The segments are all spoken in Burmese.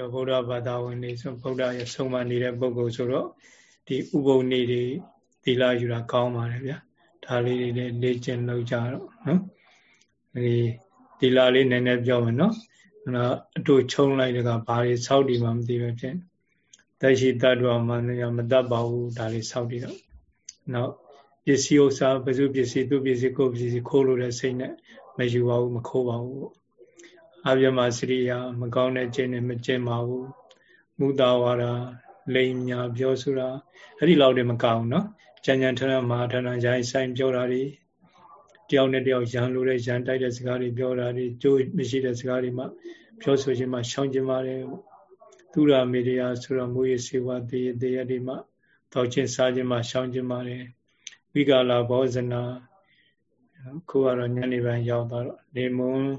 တို့ဗုဒ္ဓဘာသာဝင်တွေဆိုဗုဒ္ဓရဲ့ဆုံးမနေတဲ့ပုဂ္ဂိုလ်ဆိုတော့ဒီဥပုံနေတွေသီလယူတာကောင်းပါတယ်ဗျာဒါလေးတွေလည်းလေ့ကျင့်လုပ်ကြတော့နော်ဒီသီလလေးနည်းနည်းပြောမယ်နော်နော်အတူချုံလိုက်တကဘာတွေစောက်ဒီမှမသိပဲဖြစ်တက်ရှိတတ်တော်မှလည်းမတတ်ပါဘူးဒါလေးစောက်ဒီတော့နောက်ပစ္စည်းဥစ္စာဘယ်သူပစ္စည်းသူပစ္စည်းကိုပစ္စည်းခိုးလို့တဲ့စိတ်နဲ့မယူပါဘူးမခိုးပါဘူး အာပြမစရိယာမကောင်းတဲ့ခြင်းနဲ့မကျင့်ပါဘူးမူတာဝါဒလိမ်ညာပြောဆိုတာအဲ့ဒီလောက်တည်းမကောင်းနော်ကြံကြံထထမဟာထထရိုင်းဆိုင်ပြောတာတွေတယောက်နဲ့တယောက်ရန်လိုတဲ့ရန်တိုက်တဲ့စကားတွေပြောတာတွေကြိုးမရှိတဲ့စကားတွေမှပြောဆိုခြင်းမှရှောင်ခြင်းပါတယ်သူရာမေရိယာဆိုတော့မူရစေဝတေတေရတိမှတောက်ချင်းစားခြင်းမှရှောင်ခြင်းပါတယ်ဝိကာလာဘောဇနာခုကတော့ညနေပိုင်းရောက်သွားတော့လေမွန်း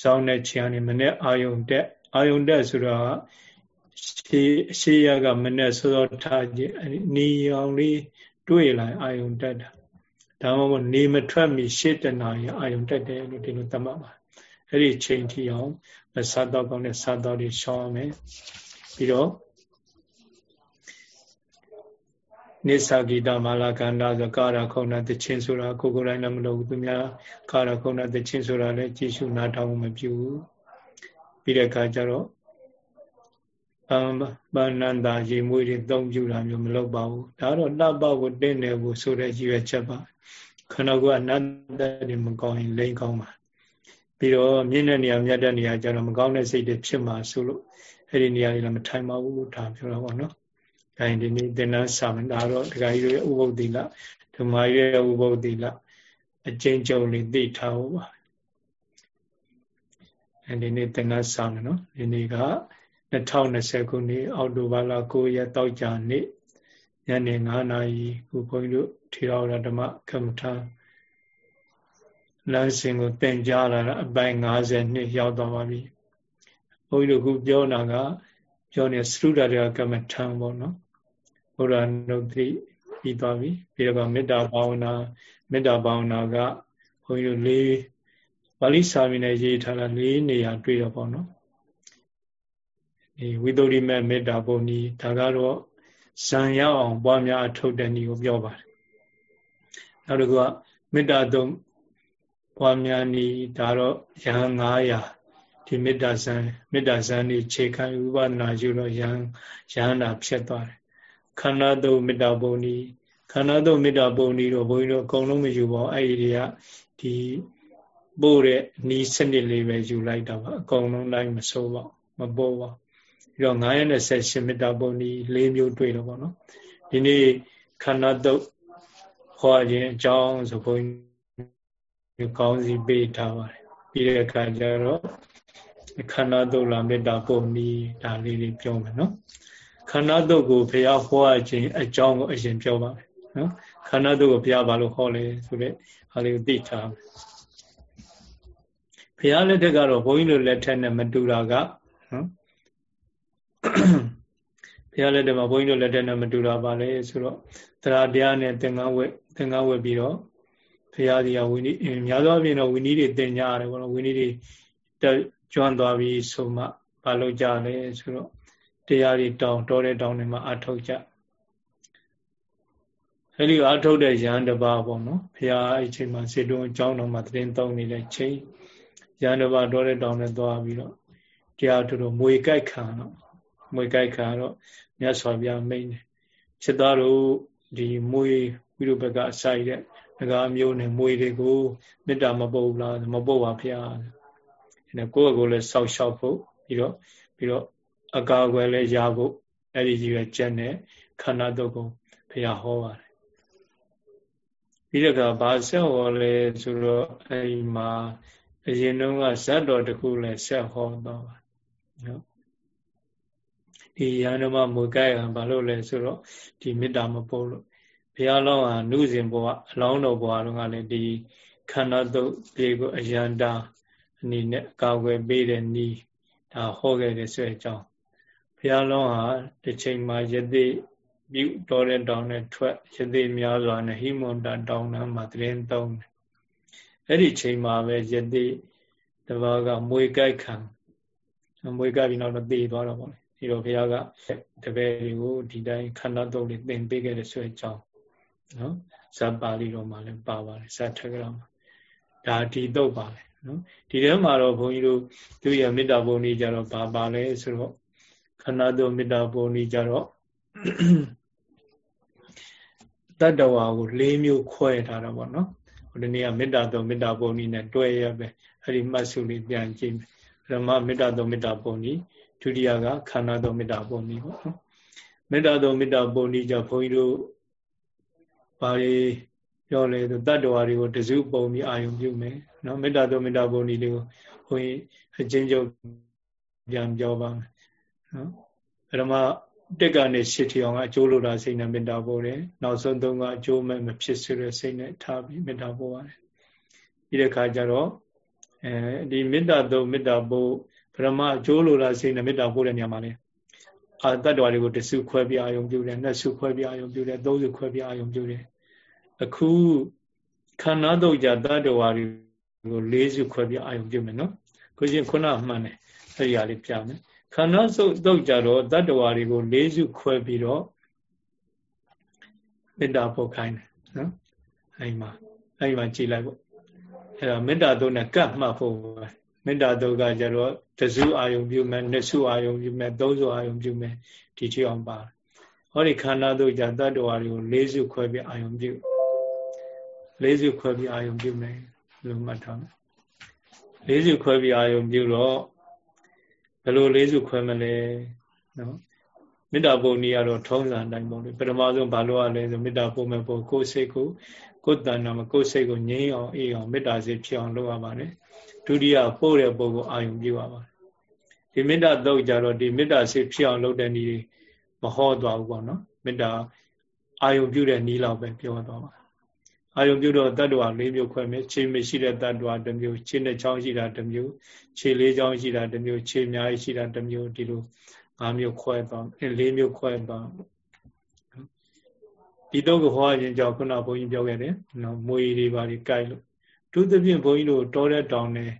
စောင်းတဲ့ခြံနေမနဲ့အာယုံတက်အာယုံတက်ဆိုတော့ရှေးရှေးရကမနဲ့စောစောထားခြင်းနီအောင်လေးတွေ့လာအာယုံတက်တာဒါမှမဟုတ်နေမထွက်မီရှေ့တနာရအာယုံတက်တယ်လို့ဒီလိုသတ်မှတ်ပါအဲ့ဒီချိန်ထိအောင်စားတော့ကောင်းတဲ့စားတော့တွေရှောင်းအောင်ပြီးတော့ နိစ္စဂိတမာလာကန္တာဆိုကာရခုံနာတချင်းဆိုတာကိုကိုယ်တိုင်လည်းမလုပ်ဘူးသူများကာရခုံနာတချင်းဆိုတာလည်းကြည့်ရှုနားထောင်မပြုဘူးပြီးတဲ့အခါကျတော့အမ်ဘာနန္တာရေမွေးတွေသုံးပြတာမျိုးမလုပ်ပါဘူးဒါတော့လှပကိုတင့်တယ်ကိုဆိုတဲ့ရည်ရွယ်ချက်ပါခန္ဓာကိုယ်အနတ္တတွေမကောင်းရင်လိမ့်ကောင်းပါပြီးတော့မြင့်တဲ့နေရာမြတ်တဲ့နေရာကျတော့မကောင်းတဲ့စိတ်တွေဖြစ်မှာဆိုလို့အဲ့ဒီနေရာတွေလည်းမထိုင်ပါဘူးဒါပြောတာပေါ့နော်။ ခိုင်ဒီနေ့သင်္လန်းစာမဒါတော့ဒကာကြီးရဲ့ဥပုပ်တိလဓမ္မရဲ့ဥပုပ်တိလအကျဉ်းချုပ်လေးသိထားဖို့ပါအဲဒီနေ့သင်္လန်းစာမနော်ဒီနေ့က2020ခုနှစ်အောက်တိုဘာလ9ရက်တောက်ကြနေ့ညနေ9နာရီကိုခွန်ကြီးတို့ထေရဝါဒဓမ္မကမ္မထာလမ်းစဉ်ကိုသင်ကြားလာတာအပိုင်း52ရောက်သွားပါပြီဘုန်းကြီးတို့ခုပြောတာက ပြောနေသရုဒ္ဓရကမ္မထံပေါ့နော်ဘုရားနုတ်တိပြီးသွားပြီပြီးတော့မေတ္တာဘာဝနာမေတ္တာဘာဝနာကဘုန်းကြီးတို့လေးပါဠိစာမီနဲ့ရေးထားတာလေးနေရာတွေ့တော့ပေါ့နော်ဒီဝိသုရိမေမေတ္တာပုံကြီးဒါကတော့ဇံရောက်အောင်ပွားများအထုတ်တဲ့နည်းကိုပြောပါတယ်နောက်တစ်ခုကမေတ္တာသုံးပွားများနည်းဒါတော့ရဟန်း900 ဒီမေတ္တာဇံမေတ္တာဇံนี่ခြေခံဥပဒနာယူတော့ယံယန္တာဖြစ်သွားတယ်ခန္ဓာသုံးမေတ္တာပုံဤခန္ဓာသုံးမေတ္တာပုံဤတော့ဘုန်းကြီးတို့အကုန်လုံးမယူပါဘူးအဲ့ဒီတွေကဒီပို့တဲ့နီးစနစ်လေးပဲယူလိုက်တာပါအကုန်လုံးတိုင်းမစိုးပါမပို့ပါပြီးတော့928မေတ္တာပုံဤ၄မျိုးတွေ့တော့ဗောနော်ဒီနေ့ခန္ဓာသုံးဟောခြင်းအကြောင်းဆိုဘုန်းကြီးကောင်းစီပေးထားပါတယ်ပြီးတဲ့အခါကျတော့ ခန္ဓာတုတ်လာမေတ္တာပုံနီးဒါလေးတွေပြောမယ်နော်ခန္ဓာတုတ်ကိုဘုရားဟောအခြင်းအကြောင်းကိုအရင်ပြောပါမယ်နော်ခန္ဓာတုတ်ကိုဘုရားဘာလို့ဟောလဲဆိုတဲ့ဟာလေးကိုသိထားမယ်ဘုရားလက်ထက်ကတော့ဘုန်းကြီးတို့လက်ထက်နဲ့မတူတာကနော်ဘုရားလက်ထက်မှာဘုန်းကြီးတို့လက်ထက်နဲ့မတူတာပါလေဆိုတော့တရားတရားနဲ့သင်္ကန်းဝက်သင်္ကန်းဝက်ပြီးတော့ဘုရားဒီကဝိနည်းများသောအားဖြင့်တော့ဝိနည်းတွေသင်ကြရတယ်ဘောနော်ဝိနည်းတွေ ကျွမ်းသွားပြီဆိုမှဘာလို့ကြလဲဆိုတော့တရားတွေတောင်းတော်တဲ့တောင်းတွေမှာအထုတ်ကြအဲဒီအထုတ်တဲ့ရဟန်းတစ်ပါးပေါ့နော်ဘုရားအဲ့ချိန်မှာစေတုံးအကြောင်းတော်မှာသတင်းသုံးနေတဲ့ချိန်ရဟန်းတစ်ပါးတော်တဲ့တောင်းနဲ့သွားပြီးတော့တရားတို့တော့မွေကြိုက်ခံတော့မွေကြိုက်ခံတော့မြတ်စွာဘုရားမိန့်တယ်စစ်သားတို့ဒီမွေဝိရုဘကအစာရတဲ့ငကားမျိုးနဲ့မွေတွေကိုမေတ္တာမပုတ်လားမပုတ်ပါဘုရား အဲကိုယ့်အကိုလည်းစောက်ရှောက်ဖို့ပြီးတော့ပြီးတော့အကာအကွယ်လည်းရဖို့အဲ့ဒီကြီးပဲကျက်နဲ့ခန္ဓာတုတ်ကိုဘုရားဟောပါတယ်ပြီးတော့ကဘာဆက်ဟောလဲဆိုတော့အဲ့ဒီမှာအရင်တုန်းကဇတ်တော်တစ်ခုလည်းဆက်ဟောတော့ပါနော်ဒီရဟန်းမမူကြိုက်ဘာလို့လဲဆိုတော့ဒီမေတ္တာမပို့လို့ဘုရားလောင်းဟာနုစဉ်ဘဝအလောင်းတော်ဘဝတုန်းကလည်းဒီခန္ဓာတုတ်ပြေကိုအယန္တာအ နေနဲ့အကာအကွယ်ပေးတဲ့နီးဒါဟောခဲ့တဲ့ဆိုတဲ့အကြောင်းဘုရားလုံးဟာတစ်ချိန်မှာယသိပြုတော်တဲ့တောင်နဲ့ထွက်ယသိများစွာနဲ့ဟိမွန်တတောင်နှမ်းမှာတရင်သုံးတယ်အဲ့ဒီချိန်မှာပဲယသိတဘာကမွေကြိုက်ခံမွေးကပ်ပြီးနောက်တော့တည်သွားတော့ပေါ့လေဒီတော့ဘုရားကတပည့်တွေကိုဒီတိုင်းခန္ဓာတုပ်လေးသင်ပေးခဲ့တဲ့ဆိုတဲ့အကြောင်းနော်ဇတ်ပါဠိတော်မှာလည်းပါပါတယ်ဇတ်ထက်ကရမှာဒါဒီတုပ်ပါလေ နော်ဒီထဲမှာတော့ဘုန်းကြီးတို့သူရမေတ္တာပုံကြီးကြတော့ဘာပါလဲဆိုတော့ခန္ဓာတုပ်မေတ္တာပုံကြီးကြတော့တတ္တဝါကို၄မျိုးခွဲထားတာပေါ့နော်ဟိုဒီနေ့ကမေတ္တာတုပ်မေတ္တာပုံကြီးနဲ့တွဲရပဲအဲ့ဒီမှတ်စုလေးပြန်ကြည့်ပထမမေတ္တာတုပ်မေတ္တာပုံကြီးဒုတိယကခန္ဓာတုပ်မေတ္တာပုံကြီးပေါ့နော်မေတ္တာတုပ်မေတ္တာပုံကြီးကြဘုန်းကြီးတို့ဘာတွေ ပြောလဲဆိုတတ္တဝါတွေကိုတစုပုံပြီးအာယုံပြုမယ်နော်မေတ္တာတုပ်မေတ္တာပုံကြီးတွေကိုဘုန်းကြီးအချင်းချုပ်ပြန်ပြောပါမယ်နော်ပထမတက်ကနေရှစ်ထီအောင်ကအကျိုးလိုတာစိတ်နဲ့မေတ္တာပို့တယ်နောက်ဆုံးသုံးကအကျိုးမဲ့မဖြစ်စေတဲ့စိတ်နဲ့ထားပြီးမေတ္တာပို့ရတယ်ပြီးတဲ့အခါကျတော့အဲဒီမေတ္တာသုံးမေတ္တာပို့ပရမအကျိုးလိုတာစိတ်နဲ့မေတ္တာပို့တဲ့နေရာမှာလေအာတတ္တဝါတွေကိုတစုခွဲပြအာယုံပြုတယ်နှစ်စုခွဲပြအာယုံပြုတယ်သုံးစုခွဲပြအာယုံပြုတယ် အခုခန္ဓာတော့ကြတတ္တဝါတွေကိုလေးစုခွဲပြအာယုံပြုမယ်နော်ကိုရှင်ခုနမှန်တယ်အဲ့ဒီဟာလေးပြမယ်ခန္ဓာစုပ်တော့ကြတော့တတ္တဝါတွေကိုလေးစုခွဲပြီးတော့မေတ္တာပို့ခိုင်းတယ်နော်အဲ့မှာအဲ့မှာကြည်လိုက်ပေါ့အဲ့တော့မေတ္တာတုံးနဲ့ကတ်မှတ်ဖို့မေတ္တာတုံးကကြတော့တစုအာယုံပြုမယ်နှစ်စုအာယုံပြုမယ်သုံးစုအာယုံပြုမယ်ဒီချေအောင်ပါဟောဒီခန္ဓာတုံးကြတတ္တဝါတွေကိုလေးစုခွဲပြီးအာယုံပြု လေးစုခွဲပြီးအာယုံပြုမယ်လို့မှတ်ထားမယ်လေးစုခွဲပြီးအာယုံပြုတော့ဘယ်လိုလေးစုခွဲမလဲနော်မေတ္တာပုံကြီးကတော့ထုံးစံတိုင်းပုံလေးပထမဆုံးဘာလို့ရလဲဆိုမေတ္တာပုံမဲ့ပုံကိုယ်စိတ်ကိုကိုယ်တဏ္ဍာမှာကိုယ်စိတ်ကိုငြိမ်းအောင်အေးအောင်မေတ္တာစိတ်ဖြစ်အောင်လုပ်ရပါတယ်ဒုတိယပို့တဲ့ပုံကိုအာယုံပြုရပါတယ်ဒီမေတ္တာတော့ကြတော့ဒီမေတ္တာစိတ်ဖြစ်အောင်လုပ်တဲ့နည်းမဟောသွားဘူးပေါ့နော်မေတ္တာအာယုံပြုတဲ့နည်းလောက်ပဲပြောသွားပါ အာယုံပြုတော့တတ္တဝါ၄မျိုးခွဲမယ်ခြေမရှိတဲ့တတ္တဝါတစ်မျိုးခြေနဲ့ချောင်းရှိတာတစ်မျိုးခြေလေးချောင်းရှိတာတစ်မျိုးခြေအများကြီးရှိတာတစ်မျိုးဒီလို၅မျိုးခွဲသွား၄မျိုးခွဲသွားဒီတော့ကိုဟောရင်ကြောင့်ခုနဘုန်းကြီးပြောခဲ့တယ်နော်မွေတွေပါပြီးကြိုက်လို့သူသဖြင့်ဘုန်းကြီးတို့တောတဲ့တောင်နဲ့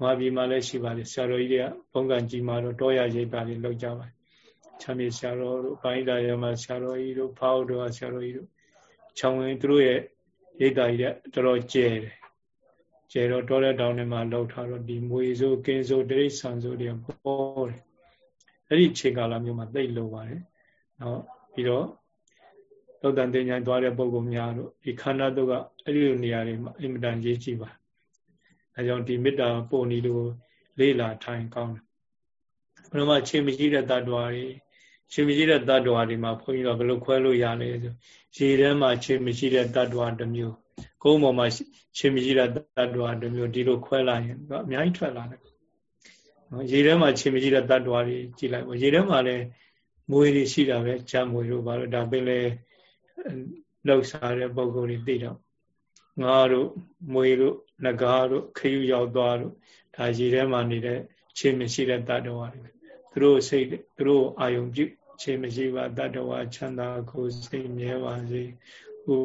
မာပြည်မှာလည်းရှိပါတယ်ဆရာတော်ကြီးတွေကဘုံကံကြီးမှာတော့တောရရိပ်ပါလေးလောက်ကြပါတယ်ချမ်းမြေဆရာတော်တို့ပိုင်းဒါရမဆရာတော်ကြီးတို့ဖောက်တော်ဆရာတော်ကြီးတို့ချောင်းဝင်သူတို့ရဲ့ ရိတ်တာကြီးတဲ့တော်တော်ကျဲတယ်ကျဲတော့တောတဲ့တောင်ထဲမှာလောက်ထားတော့ဒီမွေစိုးကင်းစိုးတိရစ္ဆာန်စိုးတွေပေါ်တယ်အဲ့ဒီချိန်ကာလမျိုးမှာသိလို့ပါတယ်နော်ပြီးတော့သုတ်တန်တင်ညာသွားတဲ့ပုံကောင်များတို့ဒီခန္ဓာတုတ်ကအဲ့ဒီလိုနေရာတွေမှာအင်မတန်ရေးကြည့်ပါအဲကြောင့်ဒီမေတ္တာပုံဤလိုလေးလာထိုင်ကောင်းတယ်ဘယ်မှာချိန်မရှိတဲ့တ attva တွေ ချိန်မရှိတဲ့တ attva တွေမှာဘုန်းကြီးတို့ဘယ်လိုခွဲလို့ရလဲဆိုရေထဲမှာချိန်မရှိတဲ့တ attva တစ်မျိုးကုန်းပေါ်မှာချိန်မရှိတဲ့တ attva တစ်မျိုးဒီလိုခွဲလိုက်ရင်တော့အများကြီးထွက်လာတယ်နော်ရေထဲမှာချိန်မရှိတဲ့တ attva တွေကြည့်လိုက်ပေါ့ရေထဲမှာလည်းမွေတွေရှိတာပဲချမ်းမွေတို့ဘာလို့ဒါပင်လေလောက်စားတဲ့ပုံကိုယ်တွေသိတော့ငါတို့မွေတို့ငကားတို့ခယူရောက်သွားတို့ဒါရေထဲမှာနေတဲ့ချိန်မရှိတဲ့တ attva တွေ သူတို့စိတ်သူတို့အာယုံပြုခြေမရှိပါတတ္တဝါချမ်းသာကိုစိတ်မြဲပါစေဥ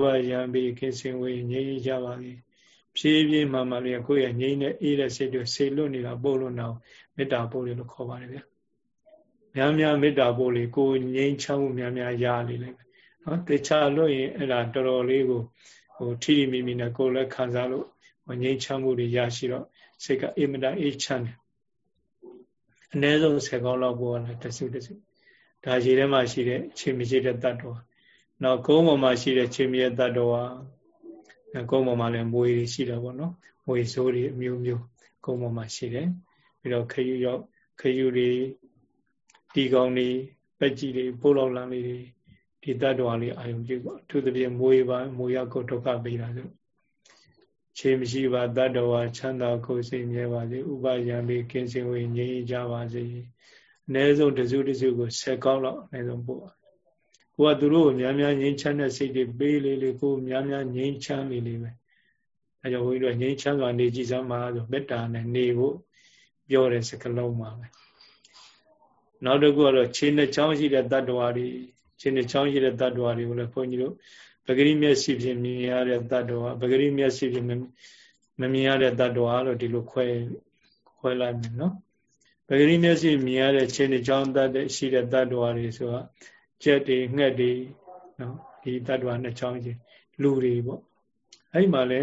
ပယံပိကိစင်ဝေငြိမ်းကြပါစေဖြည်းဖြည်းမှမှလေးကိုယ့်ရဲ့ငြိမ်းတဲ့အေးတဲ့စိတ်တွေဆေလွတ်နေတာပို့လို့နောက်မေတ္တာပို့လို့ခေါ်ပါတယ်ဗျာများများမေတ္တာပို့လေကိုငြိမ်းချမ်းမှုများများရလေလေနော်တေချာလို့ရင်အဲ့ဒါတော်တော်လေးကိုဟိုထီထီမိမိနဲ့ကိုယ်လည်းခံစားလို့ငြိမ်းချမ်းမှုတွေရရှိတော့စိတ်ကအေးမတအေးချမ်းတယ် အနည်းဆုံး10ကောင်းလောက်ပို့ရတာတစုတစုဒါရေထဲမှာရှိတဲ့ခြေမရှိတဲ့တ attva နောက်ကုန်းပေါ်မှာရှိတဲ့ခြေမြဲတ attva ကုန်းပေါ်မှာလည်းမွေတွေရှိတယ်ပေါ့နော်မွေစိုးတွေအမျိုးမျိုးကုန်းပေါ်မှာရှိတယ်ပြီးတော့ခယူရောက်ခယူတွေတီကောင်တွေပက်ကြီးတွေပိုးလောက်လန်းလေးတွေဒီတ attva လေးအာယုံပြုပေါ့အထူးသဖြင့်မွေပါမွေရောက်ကိုဒုက္ခပေးတာဆို ခြေမရှိပါတ attva ချမ်းသာကိုယ်စိတ်မြဲပါစေဥပယံပြီးကင်းစင်ဝေငြိမ်းကြပါစေအနည်းဆုံးတစုတစုကို10ကောက်လောက်အနည်းဆုံးပို့ကိုကသူတို့ကိုများများငြိမ်းချမ်းတဲ့စိတ်တွေပေးလေလေကိုများများငြိမ်းချမ်းလေလေပဲအဲကြောင့်ဘုန်းကြီးတို့ငြိမ်းချမ်းစွာနေကြည်စမ်းပါဆိုမေတ္တာနဲ့နေဖို့ပြောတဲ့စကားလုံးပါပဲနောက်တစ်ခုကတော့ခြေနဲ့ချောင်းရှိတဲ့တ attva တွေခြေနဲ့ချောင်းရှိတဲ့တ attva တွေကိုလည်းဘုန်းကြီးတို့ ပဂရိမျက်စိဖြင့်မြင်ရတဲ့တ attva ပဂရိမျက်စိဖြင့်မမြင်ရတဲ့တ attva လို့ဒီလိုခွဲခွဲလိုက်မယ်နော်ပဂရိမျက်စိမြင်ရတဲ့ခြေနှချောင်းတတ်တဲ့ရှိတဲ့တတ္တဝါတွေဆိုတာကြက်တွေငှက်တွေနော်ဒီတတ္တဝါနှစ်ချောင်းချင်းလူတွေပေါ့အဲ့မှာလဲ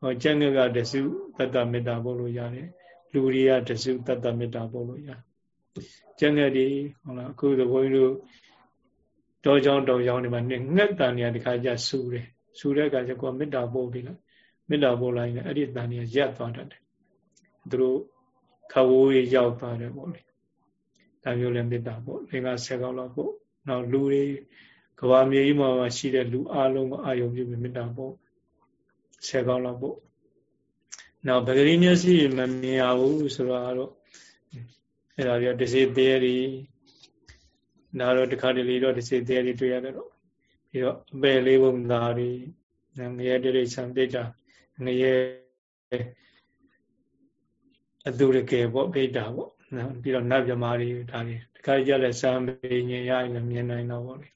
ဟောကြက်ငှက်ကတစုတတ္တမေတ္တာပို့လို့ရတယ်လူတွေကတစုတတ္တမေတ္တာပို့လို့ရတယ်ကြက်ငှက်တွေဟုတ်လားအခုဆိုဘုန်းကြီးတို့ တောချောင်းတောချောင်းတွေမှာငှက်တန်တွေကဒီခါကျဆူတယ်ဆူတဲ့အခါကျကိုယ်မေတ္တာပို့ပြီးလားမေတ္တာပို့လိုက်ရင်အဲ့ဒီတန်တွေကရပ်သွားတတ်တယ်သူတို့ခဝိုးကြီးရောက်သွားတယ်ပေါ့လေဒါမျိုးလည်းမေတ္တာပို့လင်္ကာဆယ်ကောက်လောက်ပို့နောက်လူတွေကဘာမြေကြီးမှာရှိတဲ့လူအလုံးကိုအာယုံပြုပြီးမေတ္တာပို့ဆယ်ကောက်လောက်ပို့နောက်ပဂရိမျက်စိမမြင်ရဘူးဆိုတော့အဲ့ဒါပြတစေသေးရီ နာတော့တခါတလေတော့တစေသေးရီတွေ့ရတယ်တော့ပြီးတော့အပယ်လေးဘုံသားတွေငရဲတိရိစ္ဆာန်တိတ်တာငရဲအတူရကေပေါ့ပိဋ္ဌာပေါ့နော်ပြီးတော့နတ်မြမာတွေဒါတွေတခါကြလဲစံပေညင်ရရင်မြင်နိုင်တော့ပေါ့လေ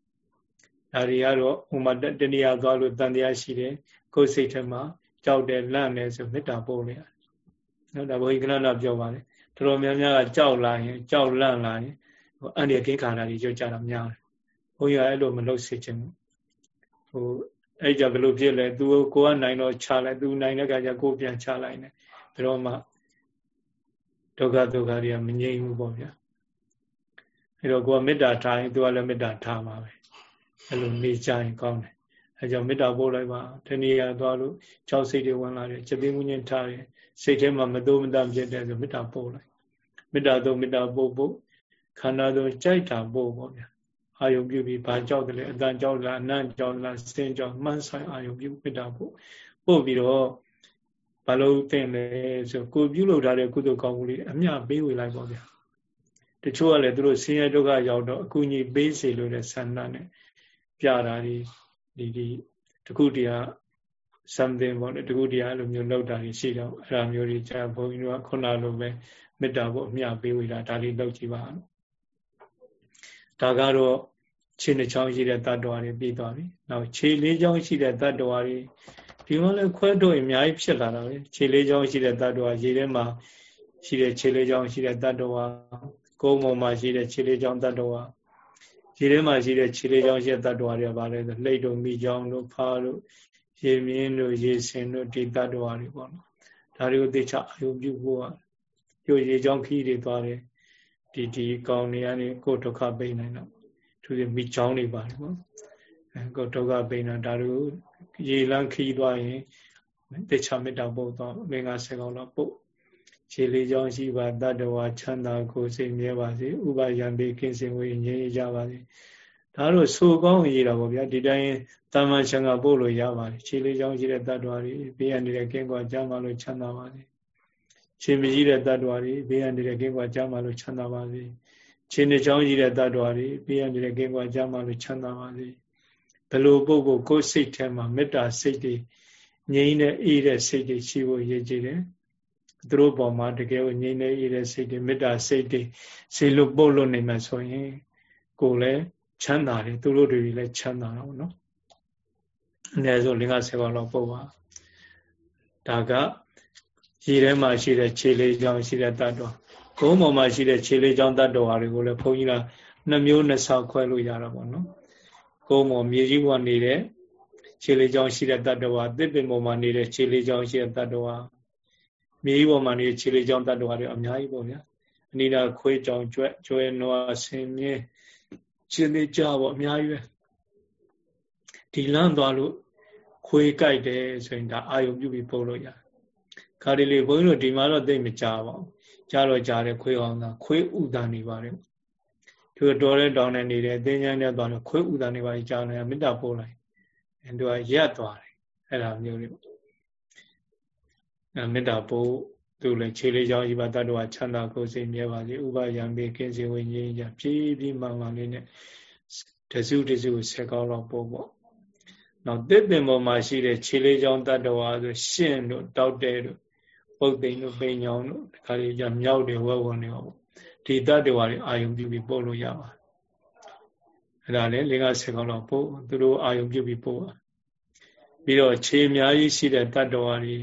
ဒါတွေကတော့ဥမာတဏှာသွားလို့တန်တရားရှိတယ်ကိုယ်စိတ်ထဲမှာကြောက်တယ်လန့်တယ်ဆိုမေတ္တာပို့လိုက်ရတယ်နော်ဒါဘုရားကနနာပြောပါတယ်တော်တော်များများကကြောက်လာရင်ကြောက်လန့်လာရင်ဟို အန္တရာယ်ကင်းကာလာတွေရွတ်ကြတာများတယ်ဘုန်းကြီးကအဲ့လိုမလုပ်စေချင်ဘူးဟိုအဲ့ကြဘယ်လိုဖြစ်လဲသူကိုကနိုင်တော့ချလိုက်သူနိုင်တဲ့ခါကျကိုပြန်ချလိုက်နေဘယ်တော့မှဒုက္ခဒုက္ခတွေကမငြိမ်းဘူးပေါ့ဗျာအဲ့တော့ကိုကမေတ္တာထားရင်သူကလည်းမေတ္တာထားပါပဲအဲ့လိုနေကြရင်ကောင်းတယ်အဲကြောင့်မေတ္တာပို့လိုက်ပါတဏှာသွားလို့ကြောက်စိတ်တွေဝင်လာတယ်ချက်သိမှုညင်ထားတယ်စိတ်ထဲမှာမတိုးမတန့်ဖြစ်တယ်ဆိုမေတ္တာပို့လိုက်မေတ္တာတော့မေတ္တာပို့ဖို့ ခန္ဓာသုံးကြိုက်တာပို့ပေါ့ဗျာအာယုံပြုပြီးဘာကြောက်တယ်လဲအတန်ကြောက်လားအနံ့ကြောက်လားစင်ကြောက်မှန်းဆိုင်အာယုံပြုမေတ္တာပို့ပို့ပြီးတော့ဘာလို့သင်လဲဆိုကိုပြုလုပ်ထားတဲ့ကုသိုလ်ကောင်းမှုလေးအမျှပေးဝေလိုက်ပေါ့ဗျာတချို့ကလည်းသူတို့ဆင်းရဲဒုက္ခရောက်တော့အကူအညီပေးစေလို့တဲ့ဆန္ဒနဲ့ပြတာဒီဒီဒီတခုတည်း something ပေါ့လေတခုတည်းအဲ့လိုမျိုးလောက်တာရှိတော့အဲ့ဒါမျိုးတွေကြာဘုန်းကြီးတို့ကခုနလိုပဲမေတ္တာဖို့အမျှပေးဝေတာဒါလေးလောက်ကြည့်ပါ ဒါကတော့ခြေနှချောင်းရှိတဲ့တ attva တွေပြီးသွားပြီနောက်ခြေလေးချောင်းရှိတဲ့တ attva တွေဒီမှာလည်းခွဲတော့အများကြီးဖြစ်လာတာပဲခြေလေးချောင်းရှိတဲ့တ attva ရေထဲမှာရှိတဲ့ခြေလေးချောင်းရှိတဲ့တ attva ကုန်းပေါ်မှာရှိတဲ့ခြေလေးချောင်း attva ရေထဲမှာရှိတဲ့ခြေလေးချောင်းရှိတဲ့တ attva တွေကဘာလဲဆိုလှိတ်တို့မိချောင်းတို့ဖားတို့ရေမြင်းတို့ရေစင်တို့ဒီတ attva တွေပေါ့နော်ဒါတွေကိုသိချအယုံပြုဖို့ကရိုရေချောင်းခီးတွေသွားတယ် ဒီဒီကောင်းနေရနေကိုဒုက္ခပိန်နိုင်တော့သူတွေမိချောင်းတွေပါတယ်ပေါ့အဲကိုဒုက္ခပိန်တာဒါတို့ရေလန်းခီးသွားရင်တေချာမေတ္တာပို့တော့မင်္ဂဆေကောင်တော့ပို့ခြေလေးချောင်းရှိပါတတ္တဝါချမ်းသာကိုစိတ်မြဲပါစေဥပါယံပေကင်းစင်ဝေငြိမ်းကြပါစေဒါတော့ဆိုကောင်းရေးတာပေါ့ဗျာဒီတိုင်းတာမန်ချံကပို့လို့ရပါတယ်ခြေလေးချောင်းရှိတဲ့တတ္တဝါတွေဘေးရနေတဲ့ကင်းကွာကြမ်းပါလို့ချမ်းသာပါစေ ခြေမကြီးတဲ့တ attva တွေဘေးရနေတဲ့ကင်းကွာကြမ်းပါလို့ချမ်းသာပါစေခြေနှချောင်းကြီးတဲ့တ attva တွေဘေးရနေတဲ့ကင်းကွာကြမ်းပါလို့ချမ်းသာပါစေဘလို့ပုဂ္ဂိုလ်ကိုယ်စိတ်ထဲမှာမေတ္တာစိတ်တွေငြိမ်းတဲ့အေးတဲ့စိတ်တွေရှိဖို့ရည်ကြည်တယ်သူတို့ပေါ်မှာတကယ်ကိုငြိမ်းတဲ့အေးတဲ့စိတ်တွေမေတ္တာစိတ်တွေစေလို့ပို့လို့နေမှဆိုရင်ကိုယ်လည်းချမ်းသာတယ်သူတို့တွေလည်းချမ်းသာတော့နော်အနည်းဆုံးလင်္ကာဆေပါလောက်ပို့ပါဒါက ရေထဲမှာရှိတဲ့ခြေလေးချောင်းရှိတဲ့တ attva ဂုံးပေါ်မှာရှိတဲ့ခြေလေးချောင်းတ attva တွေကိုလည်းဘုန်းကြီးကနှစ်မျိုးနှစ်ဆောက်ခွဲလို့ရတာပေါ့နော်ဂုံးပေါ်မြေကြီးပေါ်နေတဲ့ခြေလေးချောင်းရှိတဲ့တ attva သစ်ပင်ပေါ်မှာနေတဲ့ခြေလေးချောင်းရှိတဲ့တ attva မြေကြီးပေါ်မှာနေတဲ့ခြေလေးချောင်းတ attva တွေအများကြီးပေါ့ဗျာအနိဒာခွေးကြောင်ကျွဲ့ကျွဲနွားဆင်မြင်းခြေလေးကြပေါ့အများကြီးပဲဒီလမ်းသွားလို့ခွေးကြိုက်တယ်ဆိုရင်ဒါအာယုံပြုပြီးပို့လို့ရတယ် ခါဒီလေဘုန်းကြီးတို့ဒီမှာတော့သိမကြပါဘူးကြားတော့ကြားတယ်ခွေးအောင်သာခွေးဥဒန်နေပါတယ်သူတော်တဲ့တောင်းနေနေတယ်အသိဉာဏ်နဲ့သွားတော့ခွေးဥဒန်နေပါကြားနေမေတ္တာပို့လိုက်အဲသူကရက်သွားတယ်အဲ့ဒါမျိုးလေးအဲမေတ္တာပို့သူလည်းခြေလေးချောင်းဤပါတတ္တဝချမ်းသာကိုယ်စိတ်မြဲပါစေဥပယံပေကင်းစေဝိညာဉ်ကြပြေးပြီးမှန်မှန်လေးနဲ့တစုတစုဆက်ကောင်းတော့ပို့ပေါ့နောက်တစ်ပင်ပေါ်မှာရှိတဲ့ခြေလေးချောင်းတတ္တဝါဆိုရှင်းတို့တောက်တဲတို့ ပုတ်သိမ်တို့ပိန်ညောင်တို့ဒီခါလေးကြမြောက်တွေဝဲဝင်နေပါဘူးဒီတတ္တဝါတွေအာယုံပြုပြီးပို့လို့ရပါအဲ့ဒါလေလေးကဆယ်ကောင်းတော့ပို့သူတို့အာယုံပြုပြီးပို့ပါပြီးတော့ခြေအများကြီးရှိတဲ့တတ္တဝါတွေဒ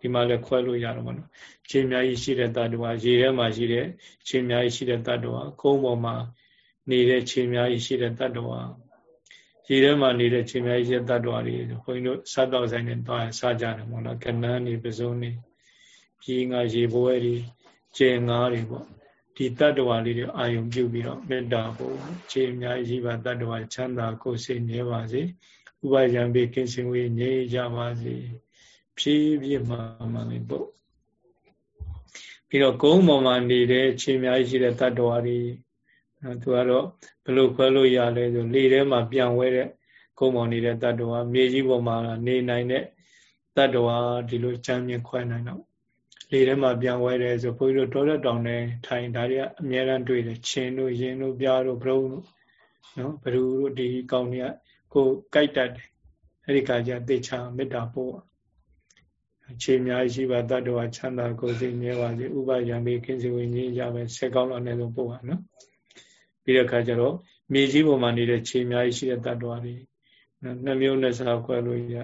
ဒီမှာလည်းခွဲလို့ရတော့မှာနော်ခြေအများကြီးရှိတဲ့တ attva ရေထဲမှာရှိတဲ့ခြေအများကြီးရှိတဲ့တ attva ကုန်းပေါ်မှာနေတဲ့ခြေအများကြီးရှိတဲ့တ attva ရေထဲမှာနေတဲ့ခြေအများကြီးရှိတဲ့တ attva တွေဘုန်းကြီးတို့စားတော့ဆိုင်နဲ့တွားစားကြတယ်ပေါ့နော်ကနန်းနေပစုံနေ ပြီးငါရေပွဲတွေကျင်ငါးတွေပေါ့ဒီတ attva လေးတွေအာယုံပြုပြီးတော့မေတ္တာပို့ခြေအများကြီးပါတ attva ချမ်းသာကိုယ်စိတ်မြဲပါစေဥပယံပေကင်းစင်ဝေးငြိမ်းကြပါစေဖြည်းဖြည်းမှမှလေးပို့ပြီးတော့ဂုံးပေါ်မှာနေတဲ့ခြေအများကြီးရှိတဲ့တ attva တွေနော်သူကတော့ဘယ်လိုခွဲလို့ရလဲဆိုလေထဲမှာပြန်ဝဲတဲ့ကုန်းပေါ်နေတဲ့တ attva မြေကြီးပေါ်မှာနေနိုင်တဲ့တ attva ဒီလိုချမ်းမြင်ခွဲနိုင်တော့ လေထဲမှာပြန်ဝဲတယ်ဆိုဘုန်းကြီးတို့တောရက်တောင်နဲ့ထိုင်ဒါတွေကအများအားတွေ့တယ်ချင်းတို့ရင်တို့ပြားတို့ဘရုံတို့နော်ဘလူတို့ဒီကောင်းတွေကကိုကြိုက်တတ်တယ်အဲ့ဒီကကြသေချာမေတ္တာပို့ခြေများရှိပါတတ္တဝချမ်းသာကိုယ်စိတ်မြဲပါစေဥပယံမေခင်းစီဝိညာဉ်ရပဲဆက်ကောင်းတော့လည်းဆုံးပို့ပါနော်ပြီးတဲ့အခါကျတော့မြေကြီးပေါ်မှာနေတဲ့ခြေများရှိတဲ့တတ္တဝတွေနှမျိုးနဲ့စားခွဲလို့ရ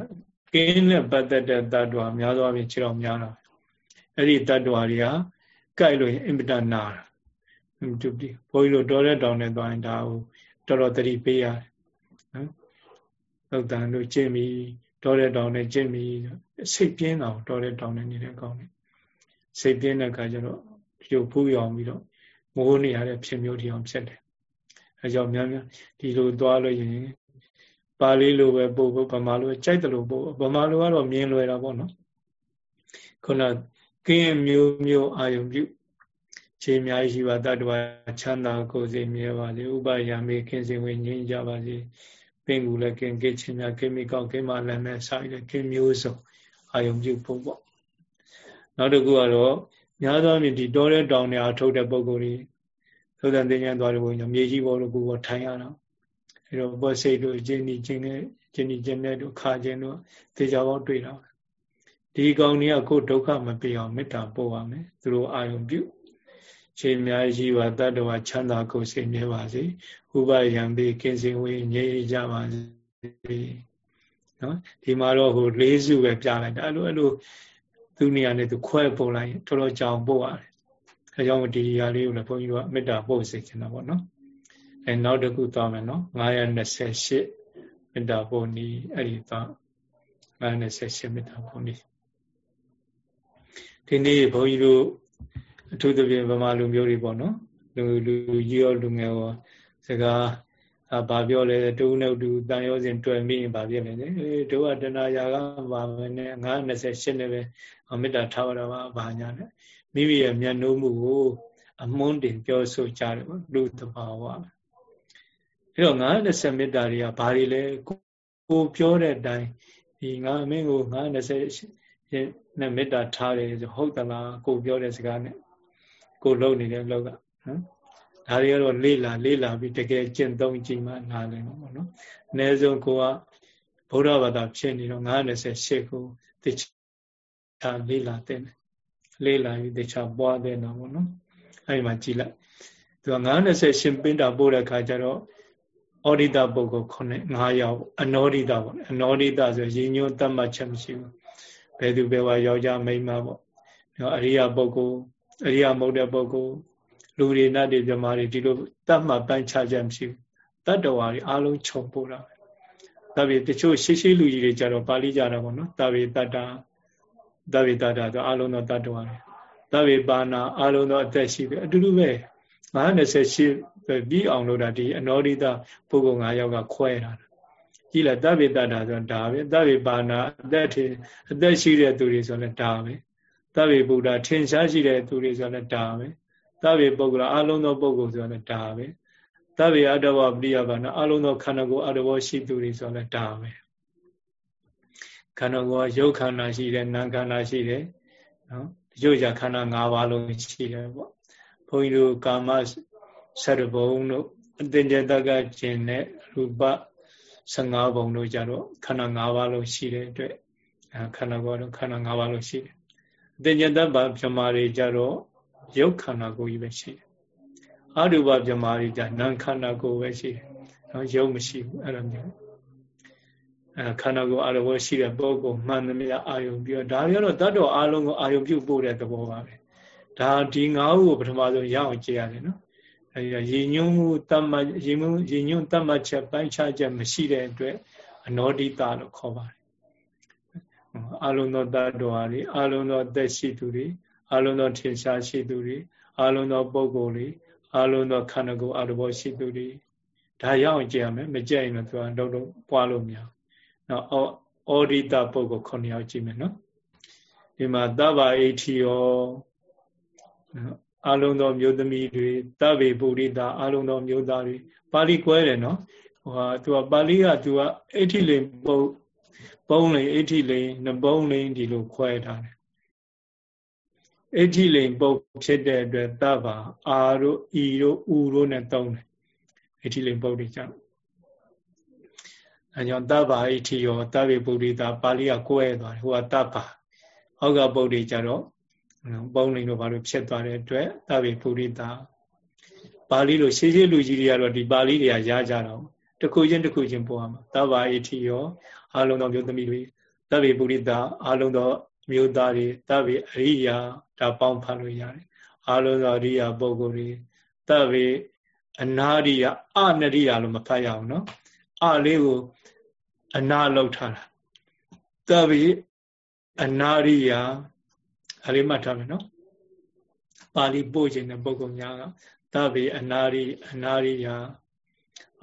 ကင်းနဲ့ပတ်သက်တဲ့တတ္တဝများသောအားဖြင့်ခြေတော်များတာ အဲ့ဒီတ attva တွေကကြိုက်လို့အင်ပတနာတာသူဒီဘုန်းကြီးတို့တော်တဲ့တောင်နဲ့သွားရင်ဒါကိုတော်တော်သတိပေးရတယ်နော်သုတ်တန်တို့ကျင့်ပြီးတော်တဲ့တောင်နဲ့ကျင့်ပြီးစိတ်ပြင်းတာတော်တဲ့တောင်နဲ့နေတဲ့ကောင်းတယ်စိတ်ပြင်းတဲ့အခါကျတော့ပြုတ်ဖူးရောင်ပြီးတော့မိုးနေရတဲ့ဖြစ်မျိုးတရားဖြစ်တယ်အဲကြောင့်များများဒီလိုသွားလို့ရင်ပါဠိလိုပဲပို့ဖို့ဗမာလိုကြိုက်တယ်လို့ပို့ဗမာလိုကတော့မြင်လွယ်တာပေါ့နော်ခုနက င်းမျိုးမျိုးအာယုံပြုခြေအများကြီးရှိပါတတ္တဝချမ်းသာကိုယ်စိတ်မြဲပါစေဥပယမေကင်းစင်ဝင်ငြိမ်းကြပါစေပင်ကူလည်းကင်းကင်းချင်းများကင်းမိကောက်ကင်းမလည်းနဲ့ဆိုင်တဲ့ကင်းမျိုးစုံအာယုံပြုဖို့ပေါ့နောက်တစ်ခုကတော့များသောအားဖြင့်ဒီတောတဲ့တောင်တွေအထုတ်တဲ့ပုံကိုယ်ကြီးသုဒ္ဓံတင်ညာသွားတဲ့ပုံညာမြေကြီးပေါ်လို့ကိုယ်ပေါ်ထိုင်ရတာအဲတော့ဘောစိတ်တို့ကျင်းဒီကျင်းနဲ့ကျင်းဒီကျင်းနဲ့တို့ခါကျင်းတို့သေချာပေါင်းတွေ့တာ ဒီကောင်တွေကကိုယ်ဒုက္ခမပြေအောင်မေတ္တာပို့ရမယ်သူတို့အာယုံပြုခြေများရှိပါတတ္တဝချမ်းသာကိုယ်စိတ်မြဲပါစေဥပယံပေကင်းစင်ဝေးငြိမ်းကြပါစေနော်ဒီမှာတော့ဟိုလေးစုပဲပြလိုက်တာအဲ့လိုအဲ့လိုသူနေရာနဲ့သူခွဲပို့လိုက်တော်တော်ကြောင်ပို့ရတယ်အဲကြောင့်ဒီຢာလေးကိုလည်းဘုန်းကြီးတို့ကမေတ္တာပို့စေချင်တာပေါ့နော်အဲနောက်တစ်ခုသွားမယ်နော်928မေတ္တာပို့နီးအဲ့ဒီသွား928မေတ္တာပို့နီး ဒီနေ့ဘုန်းကြီးတို့အထူးသဖြင့်ဗမာလူမျိုးတွေပေါ့နော်လူလူကြီးရောလူငယ်ရောစကားအာဘာပြောလဲတူနဲ့တူတန်ရောစဉ်တွေ့မိရင်ဘာဖြစ်လဲအေးတို့ကတဏှာရာကပါမယ်နဲ့928နဲ့ပဲမေတ္တာထားရတာပါဘာညာနဲ့မိမိရဲ့မျက်နှိုးမှုကိုအမွန်းတင်ပြောဆိုကြတယ်ပေါ့လူတဘာဝအဲ့တော့920မေတ္တာတွေကဘာတွေလဲကိုပြောတဲ့အတိုင်းဒီငါမင်းကို920 နဲ့မေတ္တာထားတယ်ဆိုဟုတ်သလားကိုပြောတဲ့စကားနဲ့ကိုလုံနေတဲ့လောက်ကနော်ဒါတွေကတော့လေးလာလေးလာပြီးတကယ်ကျင့်သုံးကြည့်မှနားလည်မှာပေါ့နော်အနည်းဆုံးကိုကဗုဒ္ဓဘာသာဖြစ်နေတော့98ကိုသိချာလေးလာတဲ့လေးလာပြီးသိချာပွားတဲ့တော့ပေါ့နော်အဲဒီမှာကြည်လိုက်သူက98ရှင်ပင်တာပို့တဲ့ခါကျတော့ဩဒိတပုဂ္ဂိုလ်9 9ယောက်အနောဒိတပေါ့အနောဒိတဆိုရည်ညွှန်းတတ်မှတ်ချက်မရှိဘူး ဘယ်သူဘယ်ဝါယောက်ျားမိန်းမပေါ့အရိယပုဂ္ဂိုလ်အရိယမဟုတ်တဲ့ပုဂ္ဂိုလ်လူတွေနတ်တွေမြမာတွေဒီလိုတတ်မှတ်ပိုင်းခြားချက်မရှိဘူးတတ္တဝါတွေအားလုံးခြုံပို့တာပဲဒါပေတချို့ရှေးရှေးလူကြီးတွေကြတော့ပါဠိကြတာပေါ့နော်တဗေတတ္တာတဗေတတ္တာဆိုအားလုံးသောတတ္တဝါတွေတဗေပါဏအားလုံးသောအသက်ရှိတယ်အတူတူပဲ98ပြီးအောင်လို့တာဒီအနောဒိတပုဂ္ဂိုလ်9ယောက်ကခွဲတာ ကြည့်လိုက်တဗေတတ္တာဆိုဒါပဲတဗေပါဏအသက်ထင်အသက်ရှိတဲ့သူတွေဆိုလည်းဒါပဲတဗေဗုဒ္ဓထင်ရှားရှိတဲ့သူတွေဆိုလည်းဒါပဲသဗ္ဗေပုဂ္ဂလအလုံးသောပုဂ္ဂိုလ်ဆိုလည်းဒါပဲသဗ္ဗေအတ္တဝပရိယဘာနာအလုံးသောခန္ဓာကိုယ်အတ္တဝရှိသူတွေဆိုလည်းဒါပဲခန္ဓာကိုယ်ကရုပ်ခန္ဓာရှိတယ်နာမ်ခန္ဓာရှိတယ်နော်ရုပ်ရခန္ဓာ၅ပါးလုံးရှိတယ်ပေါ့ဘုန်းကြီးတို့ကာမဆရဘုံတို့အတင်ကြတကကျင်တဲ့ရူပ 15ဘုံတို့ကြတော့ခန္ဓာ၅ပါးလုံးရှိတဲ့အတွက်ခန္ဓာကိုယ်တော့ခန္ဓာ၅ပါးလုံးရှိတယ်အတင်ကြတဗ္ဗမြမာတွေကြတော့ရုပ်ခန္ဓာကိုယ်ကြီးပဲရှိတယ်အရူပပြမာရိတာနာမ်ခန္ဓာကိုယ်ပဲရှိတယ်နော်ရုပ်မရှိဘူးအဲ့လိုမျိုးအဲခန္ဓာကိုယ်အာရုံရှိတဲ့ပုဂ္ဂိုလ်မှန်သမျှအာယုံပြီးတော့ဒါတွေကတော့တတ္တဝအာလုံးကိုအာယုံပြုတ်ပို့တဲ့သဘောပါပဲဒါဒီငါးခုကိုပထမဆုံးရအောင်ကြည့်ရတယ်နော် အဲဒီတော့ရည်ညွှန်းမှုတတ်မှတ်ရည်ညွှန်းရည်ညွှန်းတတ်မှတ်ချက်ပိုင်းခြားချက်မရှိတဲ့အတွက်အနောဒိတလို့ခေါ်ပါတယ်အာလုံးသောတတ္တဝါတွေအာလုံးသောသက်ရှိသူတွေအာလုံးသောထင်ရှားရှိသူတွေအာလုံးသောပုဂ္ဂိုလ်တွေအာလုံးသောခန္ဓာကိုယ်အာရဘောရှိသူတွေဒါရအောင်ကြည့်ရမယ်မကြည့်ရင်တော့သူကတော့တော့ပွားလို့မရနော်အောဒိတပုဂ္ဂိုလ်9ယောက်ကြည့်မယ်နော်ဒီမှာတဗ္ဗအိဋ္ဌိယော အလုံးသောမျိုးသမီးတွေတဗ္ဗေပုရိသအလုံးသောမျိုးသားတွေပါဠိကွဲတယ်နော်ဟိုဟာသူကပါဠိကသူကအိဋ္ဌိလိန်ပုံပုံလိန်အိဋ္ဌိလိန်နှပုံလိန်ဒီလိုခွဲထားတယ်အိဋ္ဌိလိန်ပုံဖြစ်တဲ့အတွက်တဗ္ဗအာတို့ဤတို့ဥတို့နဲ့သုံးတယ်အိဋ္ဌိလိန်ပုံတွေကြောင့်အဲကြောင့်တဗ္ဗအိဋ္ဌိယောတဗ္ဗေပုရိသပါဠိကကွဲသွားတယ်ဟိုကတဗ္ဗအောက်ကပုဒ်တွေကြတော့ ပုံလိန်တို့ဘာလို့ဖြစ်သွားတဲ့အတွက်သဗ္ဗေပုရိသပါဠိလိုရှေးရှေးလူကြီးတွေကတော့ဒီပါဠိတွေကရကြတော့တခုချင်းတခုချင်းပို့ရမှာသဗ္ဗအေတိယောအာလုံးသောမျိုးသမီးတွေသဗ္ဗေပုရိသအာလုံးသောမျိုးသားတွေသဗ္ဗေအရိယာဒါပေါင်းဖတ်လို့ရတယ်အာလုံးသောအရိယာပုဂ္ဂိုလ်တွေသဗ္ဗေအနာရိယအနရိယလို့မဖတ်ရအောင်နော်အလေးကိုအနာလောက်ထားတာသဗ္ဗေအနာရိယ ဒါလေးမှတ်ထားမယ်နော်ပါဠိပို့ခြင်းတဲ့ပုဂ္ဂိုလ်များကသဗ္ဗေအနာရိအနာရိယာ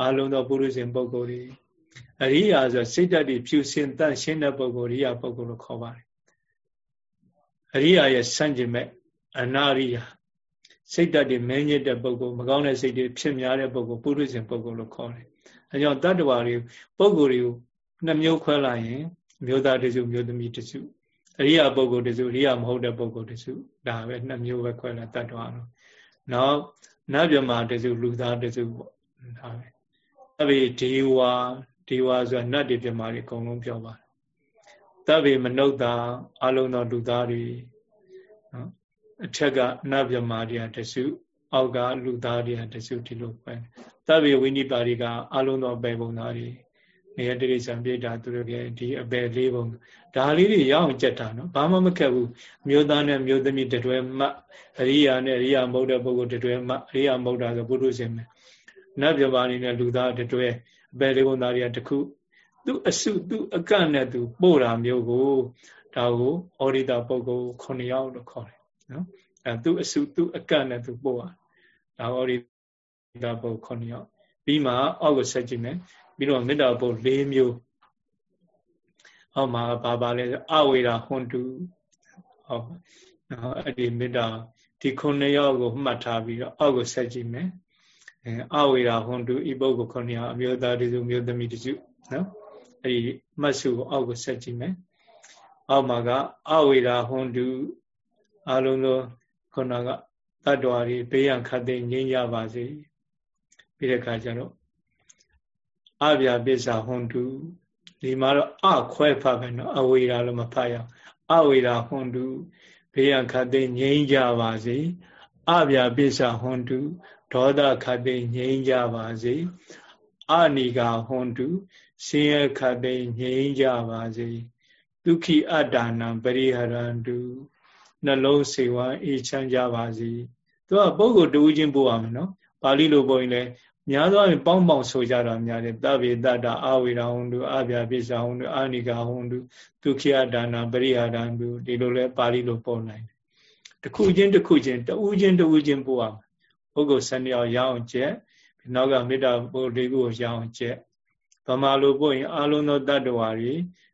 အလုံးသောပုရုဇဉ်ပုဂ္ဂိုလ်တွေအရိယာဆိုစိတ်ဓာတ်တွေဖြူစင်တန့်ရှင်းတဲ့ပုဂ္ဂိုလ်ရိယာပုဂ္ဂိုလ်လို့ခေါ်ပါတယ်အရိယာရဲ့ဆန့်ကျင်မဲ့အနာရိယာစိတ်ဓာတ်တွေမင်းညစ်တဲ့ပုဂ္ဂိုလ်မကောင်းတဲ့စိတ်တွေဖြစ်များတဲ့ပုဂ္ဂိုလ်ပုရုဇဉ်ပုဂ္ဂိုလ်လို့ခေါ်တယ်အဲကြောင့်တတ္တဝါတွေပုဂ္ဂိုလ်တွေကိုနှမျိုးခွဲလိုက်ရင်မျိုးသားတစုမျိုးသမီးတစု အရိယာပုဂ္ဂိုလ်တစုအရိယာမဟုတ်တဲ့ပုဂ္ဂိုလ်တစုဒါပဲနှစ်မျိုးပဲခွဲလာတတ်တော်အောင်နောက်နတ်မြမတစုလူသားတစုပေါ့ဒါပဲအဘိဒေဝါဒေဝါဆိုတာနတ်တွေပြမာတွေအကုန်လုံးပြောပါတယ်တဗ္ဗေမနုဿာအလုံးသောလူသားတွေနော်အထက်ကနတ်မြမာတွေကတစုအောက်ကလူသားတွေကတစုဒီလိုပဲတဗ္ဗေဝိနိပါရိကအလုံးသောပေပုံသားတွေ နေရတိရိစ္ဆာန်ပြိတ္တာသူတို့ရဲ့ဒီအပယ်လေးပုံဒါလေးတွေရအောင်ကြက်တာနော်ဘာမှမခက်ဘူးမျိုးသားနဲ့မျိုးသမီးတတွဲမှအရိယာနဲ့အရိယာမဟုတ်တဲ့ပုဂ္ဂိုလ်တတွဲမှအရိယာမဟုတ်တာဆိုပုထုဇဉ်ပဲနတ်ပြပါနေနဲ့လူသားတတွဲအပယ်လေးပုံသားတွေကတခုသူအစုသူအကန့်နဲ့သူပို့တာမျိုးကိုဒါကိုဩရိတာပုဂ္ဂိုလ်9ယောက်လို့ခေါ်တယ်နော်အဲသူအစုသူအကန့်နဲ့သူပို့တာဒါဩရိတာပုဂ္ဂိုလ်9ယောက်ပြီးမှအောက်ကိုဆက်ကြည့်မယ် ပြီးတော့မေတ္တာပုတ်၄မျိုးဟောမှာဘာပါလဲအဝေရာဟွန်တုဟောနော်အဲ့ဒီမေတ္တာဒီခုနှစ်ယောက်ကိုမှတ်ထားပြီးတော့အောက်ကိုဆက်ကြည့်မယ်အဲအဝေရာဟွန်တုဤပုဂ္ဂိုလ်ခုနှစ်ယောက်အမျိုးသားတစုမျိုးသမီးတစုနော်အဲ့ဒီမှတ်စုကိုအောက်ကိုဆက်ကြည့်မယ်အောက်မှာကအဝေရာဟွန်တုအလုံးစုံခုနကတတ္တဝါတွေဘေးရန်ခတ်သိငြိမ်းကြပါစေပြီးတဲ့အခါကျတော့ အဗျာပစ္စာဟွန်တုဒီမှာတော့အခွဲဖတ်ပဲနော်အဝေရာလို့မဖတ်ရအောင်အဝေရာဟွန်တုဘေးရခတ်သိငြိမ်းကြပါစေအဗျာပစ္စာဟွန်တုဒေါသခတ်သိငြိမ်းကြပါစေအနိကာဟွန်တုဆင်းရဲခတ်သိငြိမ်းကြပါစေဒုက္ခိအတ္တနာပရိဟရန္တုနှလုံးစေဝါအေးချမ်းကြပါစေသူကပုဂ္ဂိုလ်တူးချင်းပို့ရမယ်နော်ပါဠိလိုပို့ရင်လည်း များသောအားဖြင့်ပေါင်းပေါင်းဆိုကြတာများတယ်တဗေတတာအာဝေရာဟွန်တုအဗျာပိစ္ဆာဟွန်တုအာနိကာဟွန်တုဒုက္ခိယဒါနာပရိဟာဒံတုဒီလိုလဲပါဠိလိုပေါ်နိုင်တယ်တစ်ခုချင်းတစ်ခုချင်းတဦးချင်းတဦးချင်းပို့အောင်ပုဂ္ဂိုလ်ဆန်းယောက်ရအောင်ကျက်နောက်ကမေတ္တာပို့လေးခုကိုရအောင်ကျက်ဗမာလိုပို့ရင်အာလုံးသောတတ္တဝါတွေ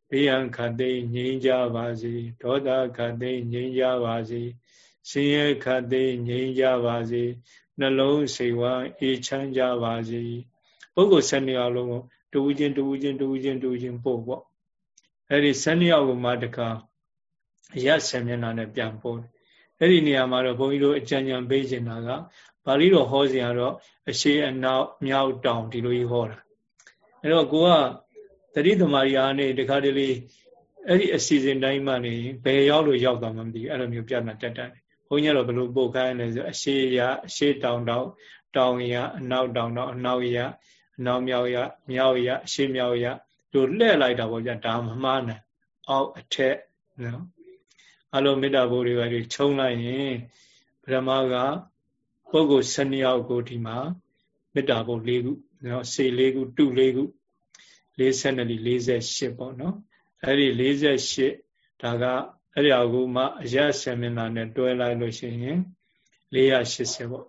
ဘေးရန်ခတ်သိငြိမ်းကြပါစေဒေါသခတ်သိငြိမ်းကြပါစေဆင်းရဲခတ်သိငြိမ်းကြပါစေ နှလုံးစိတ်ဝမ်းအေးချမ်းကြပါစေပုဂ္ဂိုလ်၁၂ယောက်လုံးကိုတူဦးချင်းတူဦးချင်းတူဦးချင်းတူဦးချင်းပို့ပေါ့အဲ့ဒီ၁၂ယောက်ကိုမှတခါရဆယ်မျက်နှာနဲ့ပြန်ပို့အဲ့ဒီနေရာမှာတော့ဘုန်းကြီးတို့အကြံဉာဏ်ပေးချင်တာကပါဠိတော်ဟောစဉ်ကတော့အရှိအနောက်မြောက်တောင်ဒီလိုကြီးဟောတာအဲ့တော့ကိုကတတိသမารီအားနဲ့တခါတလေအဲ့ဒီအစီအစဉ်တိုင်းမှနေဘယ်ရောက်လို့ရောက်သွားမှမသိဘူးအဲ့လိုမျိုးပြတ်တာတက်တက် ဘုန်းကြီးကတော့ဘယ်လိုပို့ခိုင်းလဲဆိုအရှိရအရှိတောင်တောင်တောင်ရအနောက်တောင်တောင်အနောက်ရအနောက်မြောက်ရမြောက်ရအရှိမြောက်ရတို့လှည့်လိုက်တာပေါ့ဗျာဒါမမှားနဲ့အောက်အထက်နော်အလုံးမေတ္တာဘုရားတွေခြုံလိုက်ရင်ဗြဟ္မာကပုဂ္ဂိုလ်7ယောက်ကိုဒီမှာမေတ္တာဘု၄ခုနော်စေ၄ခုတု၄ခု42လီ48ပေါ့နော်အဲ့ဒီ48ဒါက အဲ့ဒီအကူမှအရဆယ်မျက်နှာနဲ့တွဲလိုက်လို့ရှိရင်480ပေါ့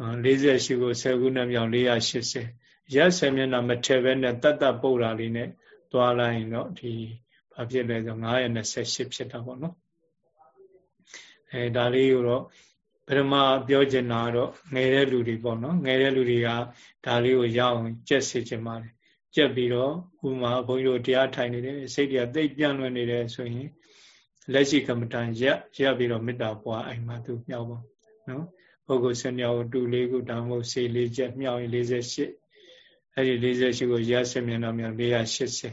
48ကို10ခုနဲ့မြောင်480ရက်ဆယ်မျက်နှာမထည့်ပဲနဲ့တတ်တတ်ပုတ်တာလေးနဲ့သွားလိုက်ရင်တော့ဒီဘာဖြစ်လဲဆို928ဖြစ်တာပေါ့နော်အဲဒါလေးကိုတော့ပရမပြောချင်တာတော့ငယ်တဲ့လူတွေပေါ့နော်ငယ်တဲ့လူတွေကဒါလေးကိုရအောင်ကြက်စေချင်ပါတယ် ကြက်ပြီးတော့ဥမာဘုန်းကြီးတို့တရားထိုင်နေတယ်စိတ်တွေကသိပ်ပြန့်လွင့်နေတယ်ဆိုရင်လက်ရှိကမ္မဋ္ဌာန်းရက်ရက်ပြီးတော့မေတ္တာပွားအိမ်မှာသူမြောက်ပါနော်ပုဂ္ဂိုလ်ဆင်းမြောက်တူလေးခုတောင်မို့စေလေးချက်မြောက်ရင်48အဲ့ဒီ48ကိုရက်စမျက်နှာမြောက်480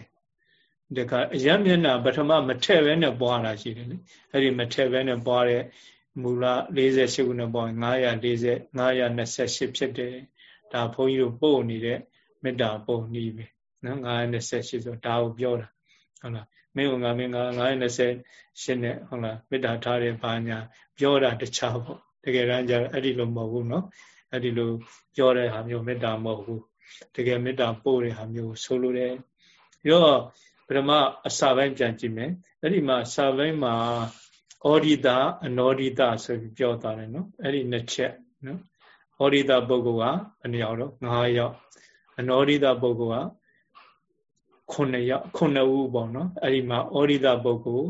ဒီကအရမျက်နှာပထမမထည့်ဘဲနဲ့ပွားတာရှိတယ်လေအဲ့ဒီမထည့်ဘဲနဲ့ပွားတဲ့မူလ48ခုနဲ့ပွားရင်940 928ဖြစ်တယ်ဒါဘုန်းကြီးတို့ပို့နေတဲ့ မေတ္တာပုံနည်းပဲနော်928ဆိုဒါကိုပြောတာဟုတ်လားမင်းကငါမင်းက928နဲ့ဟုတ်လားမေတ္တာထားတဲ့ဘာညာပြောတာတခြားပေါ့တကယ်တမ်းကျအဲ့ဒီလိုမဟုတ်ဘူးနော်အဲ့ဒီလိုပြောတဲ့ဟာမျိုးမေတ္တာမဟုတ်ဘူးတကယ်မေတ္တာပို့တဲ့ဟာမျိုးဆိုလိုတယ်ပြီးတော့ပထမအစာပိုင်းပြန်ကြည့်မယ်အဲ့ဒီမှာစာပိုင်းမှာဩဒိတာအနောဒိတာဆိုပြီးပြောသွားတယ်နော်အဲ့ဒီနှစ်ချက်နော်ဩဒိတာပုဂ္ဂိုလ်ကဘယ်နှယောက်တော့9ယောက် အနောဒိတာပုဂ္ဂိုလ်က9ယောက်9ဦးပေါ့နော်အဲ့ဒီမှာဩဒိတာပုဂ္ဂိုလ်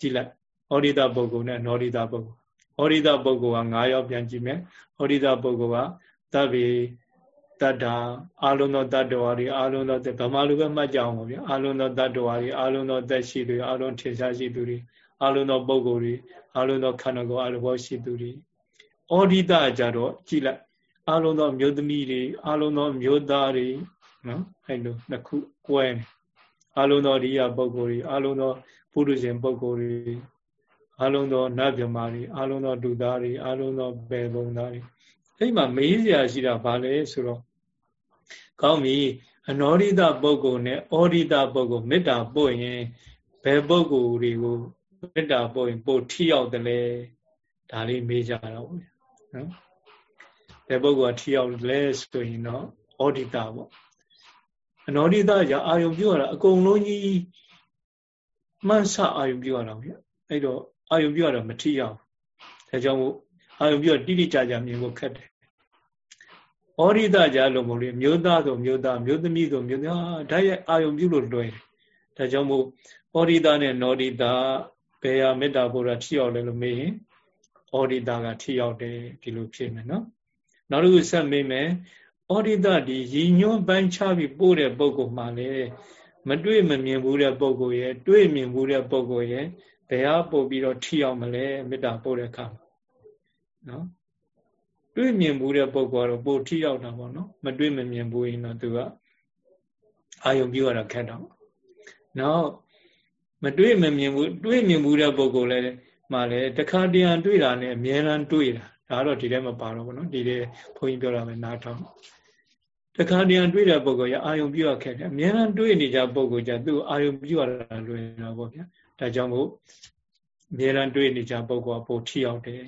ကြည့်လိုက်ဩဒိတာပုဂ္ဂိုလ်နဲ့အနောဒိတာပုဂ္ဂိုလ်ဩဒိတာပုဂ္ဂိုလ်က9ယောက်ပြန်ကြည့်မယ်ဩဒိတာပုဂ္ဂိုလ်ကသဗ္ဗေတတ္တာအာလုံးသောတတ္တဝါတွေအာလုံးသောဗမာလူပဲမှတ်ကြအောင်ပါဗျာအာလုံးသောတတ္တဝါတွေအာလုံးသောသက်ရှိသူတွေအာလုံးထင်ရှားရှိသူတွေအာလုံးသောပုဂ္ဂိုလ်တွေအာလုံးသောခန္ဓာကိုယ်အာလုံးဘောရှိသူတွေဩဒိတကြတော့ကြည်လိုက် အာလုံးသောမျိုးသမီးတွေအာလုံးသောမျိုးသားတွေနော်အဲ့လိုနှစ်ခုကွဲနေအာလုံးသောရိယပုဂ္ဂိုလ်တွေအာလုံးသောပုရုဇဉ်ပုဂ္ဂိုလ်တွေအာလုံးသောနတ်မြမာတွေအာလုံးသောဒုသားတွေအာလုံးသောပေပုံသားတွေအဲ့မှာမေးစရာရှိတာဘာလဲဆိုတော့ကောင်းပြီအနောရိတပုဂ္ဂိုလ်နဲ့ဩရိတပုဂ္ဂိုလ်မေတ္တာပို့ရင်ဘယ်ပုဂ္ဂိုလ်တွေကိုမေတ္တာပို့ရင်ပို့ထိရောက်တယ်လဲဒါလေးမေးကြတော့ဗျာနော် ဘယ်ပုဂ္ဂိုလ်ကထိရောက်လဲဆိုရင်တော့ဩရိတပေါ့အနောရိတကြအာယုံပြုရတာအကုန်လုံးကြီးမှန်းဆအာယုံပြုရတာဗျာအဲ့တော့အာယုံပြုရတာမထိရောက်ဒါကြောင့်မို့အာယုံပြုတိတိကျကျမြင်ဖို့ခက်တယ်ဩရိတကြလို့မဟုတ်လေမျိုးသားဆိုမျိုးသားမျိုးသမီးဆိုမျိုးသားဒါရဲ့အာယုံပြုလို့လွယ်တယ်ဒါကြောင့်မို့ဩရိတနဲ့နောရိတဘယ်ဟာမေတ္တာပို့တာထိရောက်လဲလို့မေးရင်ဩရိတကထိရောက်တယ်ဒီလိုဖြစ်မယ်နော် နောက်တစ်ခုဆက်မေးမယ်ဩရိတဒီရည်ညွှန်းပိုင်းခြားပြီးပို့တဲ့ပုံကောမှလည်းမတွေ့မမြင်ဘူးတဲ့ပုံကောရဲ့တွေ့မြင်ဘူးတဲ့ပုံကောရဲ့ဘယ်ဟာပို့ပြီးတော့ထိရောက်မလဲမေတ္တာပို့တဲ့အခါနော်တွေ့မြင်ဘူးတဲ့ပုံကတော့ပိုထိရောက်တာပေါ့နော်မတွေ့မမြင်ဘူးရင်တော့သူကအာယုံပြုရတာခက်တော့နောက်မတွေ့မမြင်ဘူးတွေ့မြင်ဘူးတဲ့ပုံကလည်းမှလည်းတခါတရံတွေ့တာနဲ့အများရန်တွေ့တာ ဒါတော့ဒီထဲမှာပါတော့ဗောနော်ဒီထဲဘုန်းကြီးပြောတာပဲနားထောင်တခါတရံတွေ့တဲ့ပုံကရအာယုံပြုရခက်တယ်အများရန်တွေ့နေကြပုံကကြသူအာယုံပြုရတာလွယ်တာပေါ့ဗျာဒါကြောင့်မို့အများရန်တွေ့နေကြပုံကပိုထိရောက်တယ်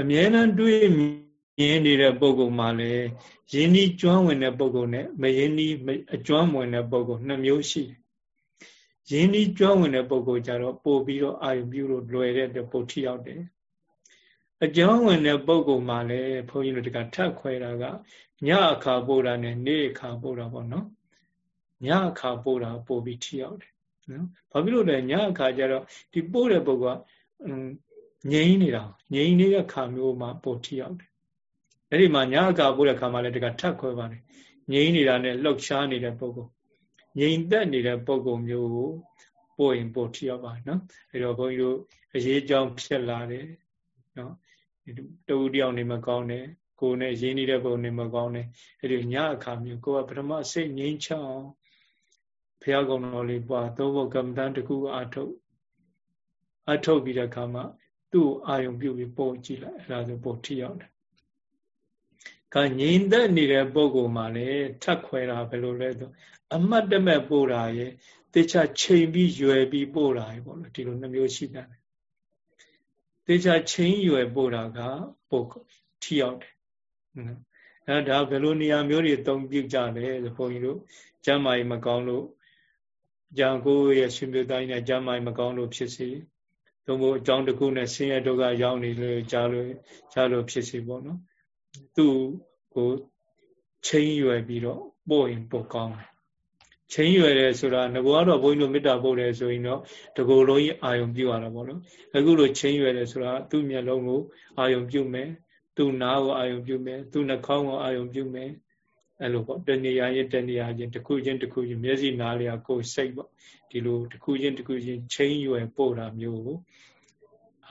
အမြဲတမ်းတွေးမြင်နေတဲ့ပုံကုမှာလည်းယင်းဤကျွမ်းဝင်တဲ့ပုံကုနဲ့မယင်းဤအကျွမ်းဝင်တဲ့ပုံကုနှစ်မျိုးရှိတယ်။ယင်းဤကျွမ်းဝင်တဲ့ပုံကုကြတော့ပို့ပြီးတော့အာယုပြုလို့လွယ်တဲ့ပုံထိရောက်တယ်။ အကျွမ်းဝင်တဲ့ပုံကုမှာလည်းဘုန်းကြီးတို့တကထပ်ခွဲတာကညအခါပို့တာနဲ့နေ့အခါပို့တာပေါ့နော်။ညအခါပို့တာပို့ပြီးထိရောက်တယ်နော်။ဘာဖြစ်လို့လဲညအခါကျတော့ဒီပို့တဲ့ပုံကငြိမ်းနေတာငြိမ်းနေတဲ့ခါမျိုးမှာပို့ထိရောက်တယ်အဲ့ဒီမှာညာအကာပို့တဲ့ခါမှာလည်းတကထပ်ခွဲပါတယ်ငြိမ်းနေတာနဲ့လှုပ်ရှားနေတဲ့ပုံကုငြိမ်သက်နေတဲ့ပုံကုမျိုးကိုပို့ရင်ပို့ထိရောက်ပါတယ်နော်အဲ့တော့ဘုန်းကြီးတို့အရေးကြောင်းဖြစ်လာတယ်နော် တူတယောက်နေမကောင်းတယ်ကိုယ်နဲ့ရင်းနေတဲ့ပုံနေမကောင်းတယ်အဲ့ဒီညအခါမျိုးကိုကပထမစိတ်ငြိမ်းချအောင်ဘုရားကုံတော်လေးပွားသုံးဖို့ကမ္မဋ္ဌာန်းတစ်ခုအထုတ်အထုတ်ပြီးတဲ့အခါမှာသူ့အာယုံပြုပြီးပို့ကြည့်လိုက်အဲ့ဒါဆိုပို့ထိရောက်တယ်ကငြိမ်သက်နေတဲ့ပုဂ္ဂိုလ်မှာလည်းထပ်ခွဲတာဘယ်လိုလဲဆိုအမတ်တမဲ့ပို့တာရဲ့တေချာချိန်ပြီးရွယ်ပြီးပို့တာရေပေါ့လေဒီလိုနှမျိုးရှိတယ် တေချာချိန်ရွယ်ပို့တာကပို့ထိရောက်တယ်အဲဒါဘယ်လိုနေရာမျိုးတွေတုံ့ပြုကြလဲဆိုဘုန်းကြီးတို့ကျမ်းမာရေးမကောင်းလို့ကြံကိုရဲ့ရှင်ပြတိုင်းနဲ့ကျမ်းမာရေးမကောင်းလို့ဖြစ်စီသို့မဟုတ်အကြောင်းတစ်ခုနဲ့ဆင်းရဲဒုက္ခရောက်နေလို့ကြားလို့ကြားလို့ဖြစ်စီပေါ့နော်သူ့ကိုချိန်ရွယ်ပြီးတော့ပို့ရင်ပို့ကောင်းတယ် ချိန်ရွယ်တယ်ဆိုတာငကောကတော့ဘုန်းကြီးတို့မေတ္တာပို့တယ်ဆိုရင်တော့တကူလုံးကြီးအာယုံပြုရတာပေါ့နော်အခုလိုချိန်ရွယ်တယ်ဆိုတာသူ့မျက်လုံးကိုအာယုံပြုမယ်သူ့နားကိုအာယုံပြုမယ်သူ့နှာခေါင်းကိုအာယုံပြုမယ်အဲ့လိုပေါ့တဏှာရင်တဏှာချင်းတစ်ခုချင်းတစ်ခုချင်းမျက်စိနားလျာကိုယ်စိတ်ပေါ့ဒီလိုတစ်ခုချင်းတစ်ခုချင်းချိန်ရွယ်ပို့တာမျိုးကို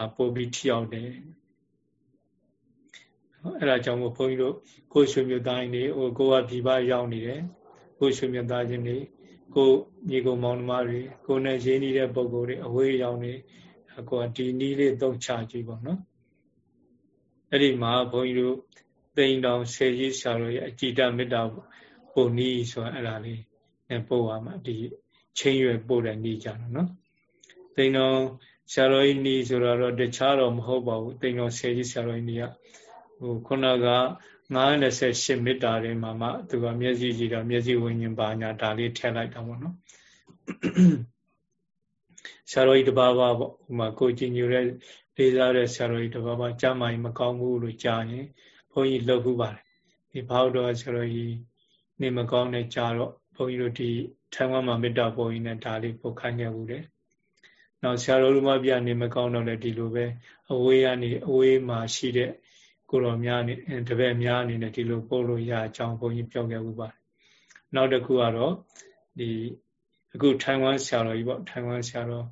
အပို့ပြီးထျောက်တယ်အဲ့ဒါကြောင့်မို့ဘုန်းကြီးတို့ကိုယ်ရွှေမြို့သားရင်တွေဟိုကိုကပြည်ပရောက်နေတယ် ကိုယ်ရွှေမြို့သားချင်းတွေကိုညီကုံမောင်နှမတွေကိုနဲ့ရင်းနှီးတဲ့ပုံကိုယ်တွေအဝေးရောက်နေကိုကဒီနီးလေးသုံးချကြည့်ပေါ့နော်အဲ့ဒီမှာဘုန်းကြီးတို့သိန်းတောင်ဆယ်ကြီးဆရာတော်ရဲ့အကြည်တမေတ္တာပုံနီးဆိုတာအဲ့ဒါလေးနဲ့ပို့ပါမှာဒီချင်းရွယ်ပို့တဲ့နီးကြတော့နော်သိန်းတောင်ဆရာတော်ကြီးနီးဆိုတော့တခြားတော့မဟုတ်ပါဘူးသိန်းတောင်ဆယ်ကြီးဆရာတော်ကြီးနီးကဟိုခုနက 98မေတ္တာတွေမှာမှသူကမျက်စိကြည့်တော့မျက်စိဝိညာဉ်ပါညာဒါလေးထည့်လိုက်တာပေါ့နော်ဆရာတော်ကြီးတပါးပါပေါ့ဟိုမှာကိုကြည်ညိုတဲ့လေးစားတဲ့ဆရာတော်ကြီးတပါးပါကြားမှမကောင်းဘူးလို့ကြားရင်ဘုန်းကြီးလှုပ်ခုပါတယ်ဒီဘောက်တော်ဆရာတော်ကြီးနေမကောင်းတဲ့ကြားတော့ဘုန်းကြီးတို့ဒီထိုင်ဝမ်မှာမေတ္တာပုံကြီးနဲ့ဒါလေးပုတ်ခိုင်းခဲ့ဘူးတယ်နောက်ဆရာတော်လူမပြနေမကောင်းတော့လည်းဒီလိုပဲအဝေးကနေအဝေးမှာရှိတဲ့ ကိုတော်များနေတပည့်များအနေနဲ့ဒီလိုပို့လို့ရအကြောင်းဘုန်းကြီးပြောခဲ့ဥပါတယ်နောက်တစ်ခုကတော့ဒီအခုထိုင်ဝမ်ဆရာတော်ကြီးပေါ့ထိုင်ဝမ်ဆရာတော်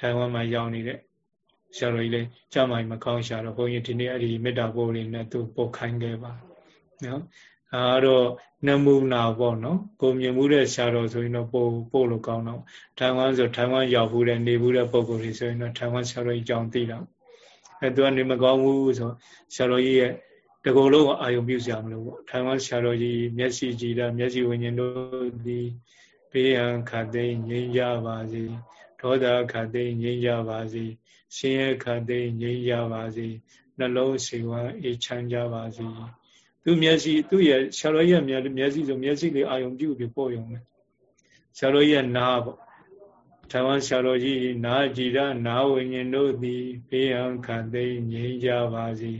ထိုင်ဝမ်မှာရောက်နေတဲ့ဆရာတော်ကြီးလည်းကြာမှမကောင်းရှာတော့ဘုန်းကြီးဒီနေ့အဲ့ဒီမေတ္တာပို့လေးနဲ့သူပို့ခိုင်းခဲ့ပါနော်အဲတော့နမူနာပေါ့နော်ကိုမြင်မှုတဲ့ဆရာတော်ဆိုရင်တော့ပို့ပို့လို့ကောင်းတော့ထိုင်ဝမ်ဆိုထိုင်ဝမ်ရောက်ဘူးတဲ့နေဘူးတဲ့ပုံကိုယ်လေးဆိုရင်တော့ထိုင်ဝမ်ဆရာတော်ကြီးကြောင်းသိတော့ အဲသူကနေမကောင်းဘူးဆိုဆရာတော်ကြီးရဲ့တကုံလုံးအာယုံပြုစရာမလိုပေါ့ထိုင်ဝမ်ဆရာတော်ကြီးမျက်စိကြည်တာမျက်စိဝิญဉ်တို့သည်ဘေးရန်ခတ်သိငြိမ်းကြပါစေဒေါသခတ်သိငြိမ်းကြပါစေရှင်ရဲ့ခတ်သိငြိမ်းကြပါစေနှလုံးစေဝါအေးချမ်းကြပါစေသူမျက်စိသူ့ရဲ့ဆရာတော်ကြီးရဲ့မျက်စိဆိုမျက်စိလေးအာယုံပြုပြီးပို့ရုံပဲဆရာတော်ကြီးရဲ့နားပေါ့ ထာဝဆရာတော်ကြီးနာကြည်ရနာဝိညာဉ်တို့သည်ဘေးဟံခတ်သိငြိမ်းကြပါစေ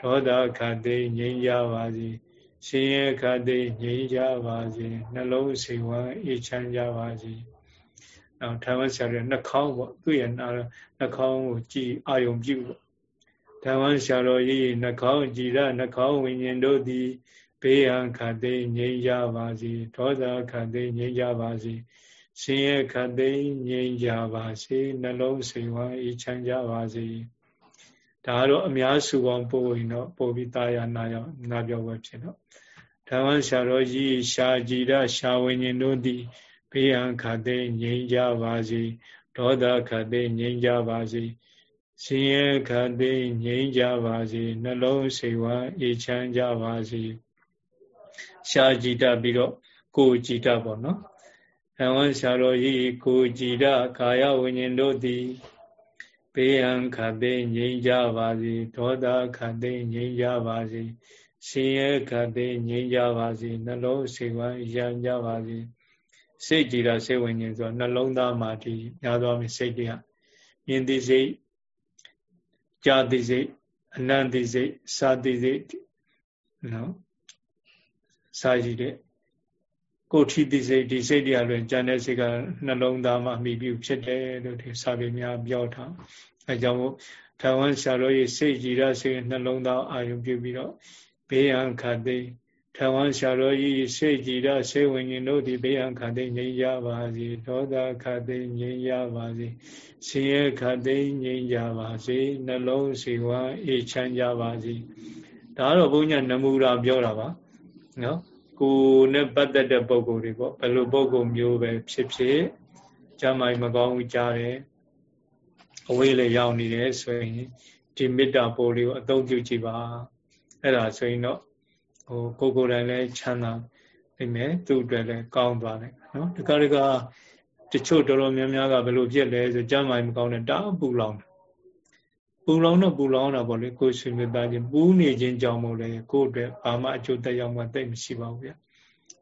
ဒေါသခတ်သိငြိမ်းကြပါစေရှင်ရဲ့ခတ်သိငြိမ်းကြပါစေနှလုံးစိတ်ဝမ်းအေးချမ်းကြပါစေနောက်ထာဝဆရာတော်နှာခေါင်းပေါ့သူ့ရဲ့နှာခေါင်းကိုကြည်အာယုံပြုပေါ့ထာဝဆရာတော်ကြီးနှာခေါင်းကြည်ရနှာခေါင်းဝိညာဉ်တို့သည်ဘေးဟံခတ်သိငြိမ်းကြပါစေဒေါသခတ်သိငြိမ်းကြပါစေ ဆင်းရဲခတ်သိမ်းငြိမ်းကြပါစေနှလုံးစိမ်ဝမ်းအေးချမ်းကြပါစေဒါကတော့အများစုပေါင်းပို့ရင်တော့ပို့ပြီးသားရနာရနာပြောပဲဖြစ်တော့ဓမ္မဆရာတော်ကြီးရှားကြည်ရရှားဝิญဉ်တို့သည်ဘေးအံခတ်သိမ်းငြိမ်းကြပါစေဒေါသခတ်သိမ်းငြိမ်းကြပါစေဆင်းရဲခတ်သိမ်းငြိမ်းကြပါစေနှလုံးစိမ်ဝမ်းအေးချမ်းကြပါစေရှားကြည်တပြီးတော့ကိုကြည်တပေါ့နော် အဝံဆရာတော်ဤကိုကြည်ရကာယဝိညာဉ်တို့သည်ဘေးရန်ခတ်သိငြိမ်းကြပါစေဒေါသခတ်သိငြိမ်းကြပါစေရှင်ရဲခတ်သိငြိမ်းကြပါစေနှလုံးစိတ်ဝမ်းရံကြပါစေစိတ်ကြည်ရစိတ်ဝိညာဉ်ဆိုနှလုံးသားမှာဒီများသောမြစိတ်တွေကမြင်သိစိတ်ကြားသိစိတ်အနန္တိစိတ်စာသိစိတ်နော်စာရည်တဲ့ ကိုထီတိစိတ်ဒီစိတ်တရားလွင်ကြံတဲ့စိတ်ကနှလုံးသားမှာမိပြီးဖြစ်တယ်လို့ဒီစာပေများပြောထားအဲကြောင့်မို့ထိုင်ဝမ်ဆရာတော်ရဲ့စိတ်ကြည်ရစိတ်နှလုံးသားအာရုံပြုပြီးတော့ဘေးရန်ခတ်သိထိုင်ဝမ်ဆရာတော်ကြီးစိတ်ကြည်ရစိတ်ဝิญဉ်တို့ဒီဘေးရန်ခတ်သိငြိမ်းကြပါစေဒေါသခတ်သိငြိမ်းကြပါစေဆင်းရဲခတ်သိငြိမ်းကြပါစေနှလုံးစီဝါအေးချမ်းကြပါစေဒါတော့ဘုန်းကြီးနမူရာပြောတာပါနော် ကိုနဲ့ပတ်သက်တဲ့ပုံကိုယ်တွေပေါ့ဘယ်လိုပုံကိုယ်မျိုးပဲဖြစ်ဖြစ်ကျမ်းမာမကောင်းဘူးကြားတယ်အဝေးလေရောက်နေတယ်ဆိုရင်ဒီမေတ္တာပို့လေးကိုအသုံးပြုကြည့်ပါအဲ့ဒါဆိုရင်တော့ဟိုကိုကိုယ်တိုင်လည်းချမ်းသာနိုင်မယ်သူ့အတွက်လည်းကောင်းသွားတယ်နော်တခါတခါတချို့တော်တော်များများကဘယ်လိုဖြစ်လဲဆိုကြမ်းမိုင်မကောင်းတဲ့တားပူလောင် ပူလောင်တော့ပူလောင်တာပေါ့လေကိုယ်ဆွေမျိုးသားချင်းပူနေခြင်းကြောင့်မို့လေကိုယ့်အတွက်ဘာမှအကျိုးသက်ရောက်မှတိတ်မရှိပါဘူးဗျအဲ့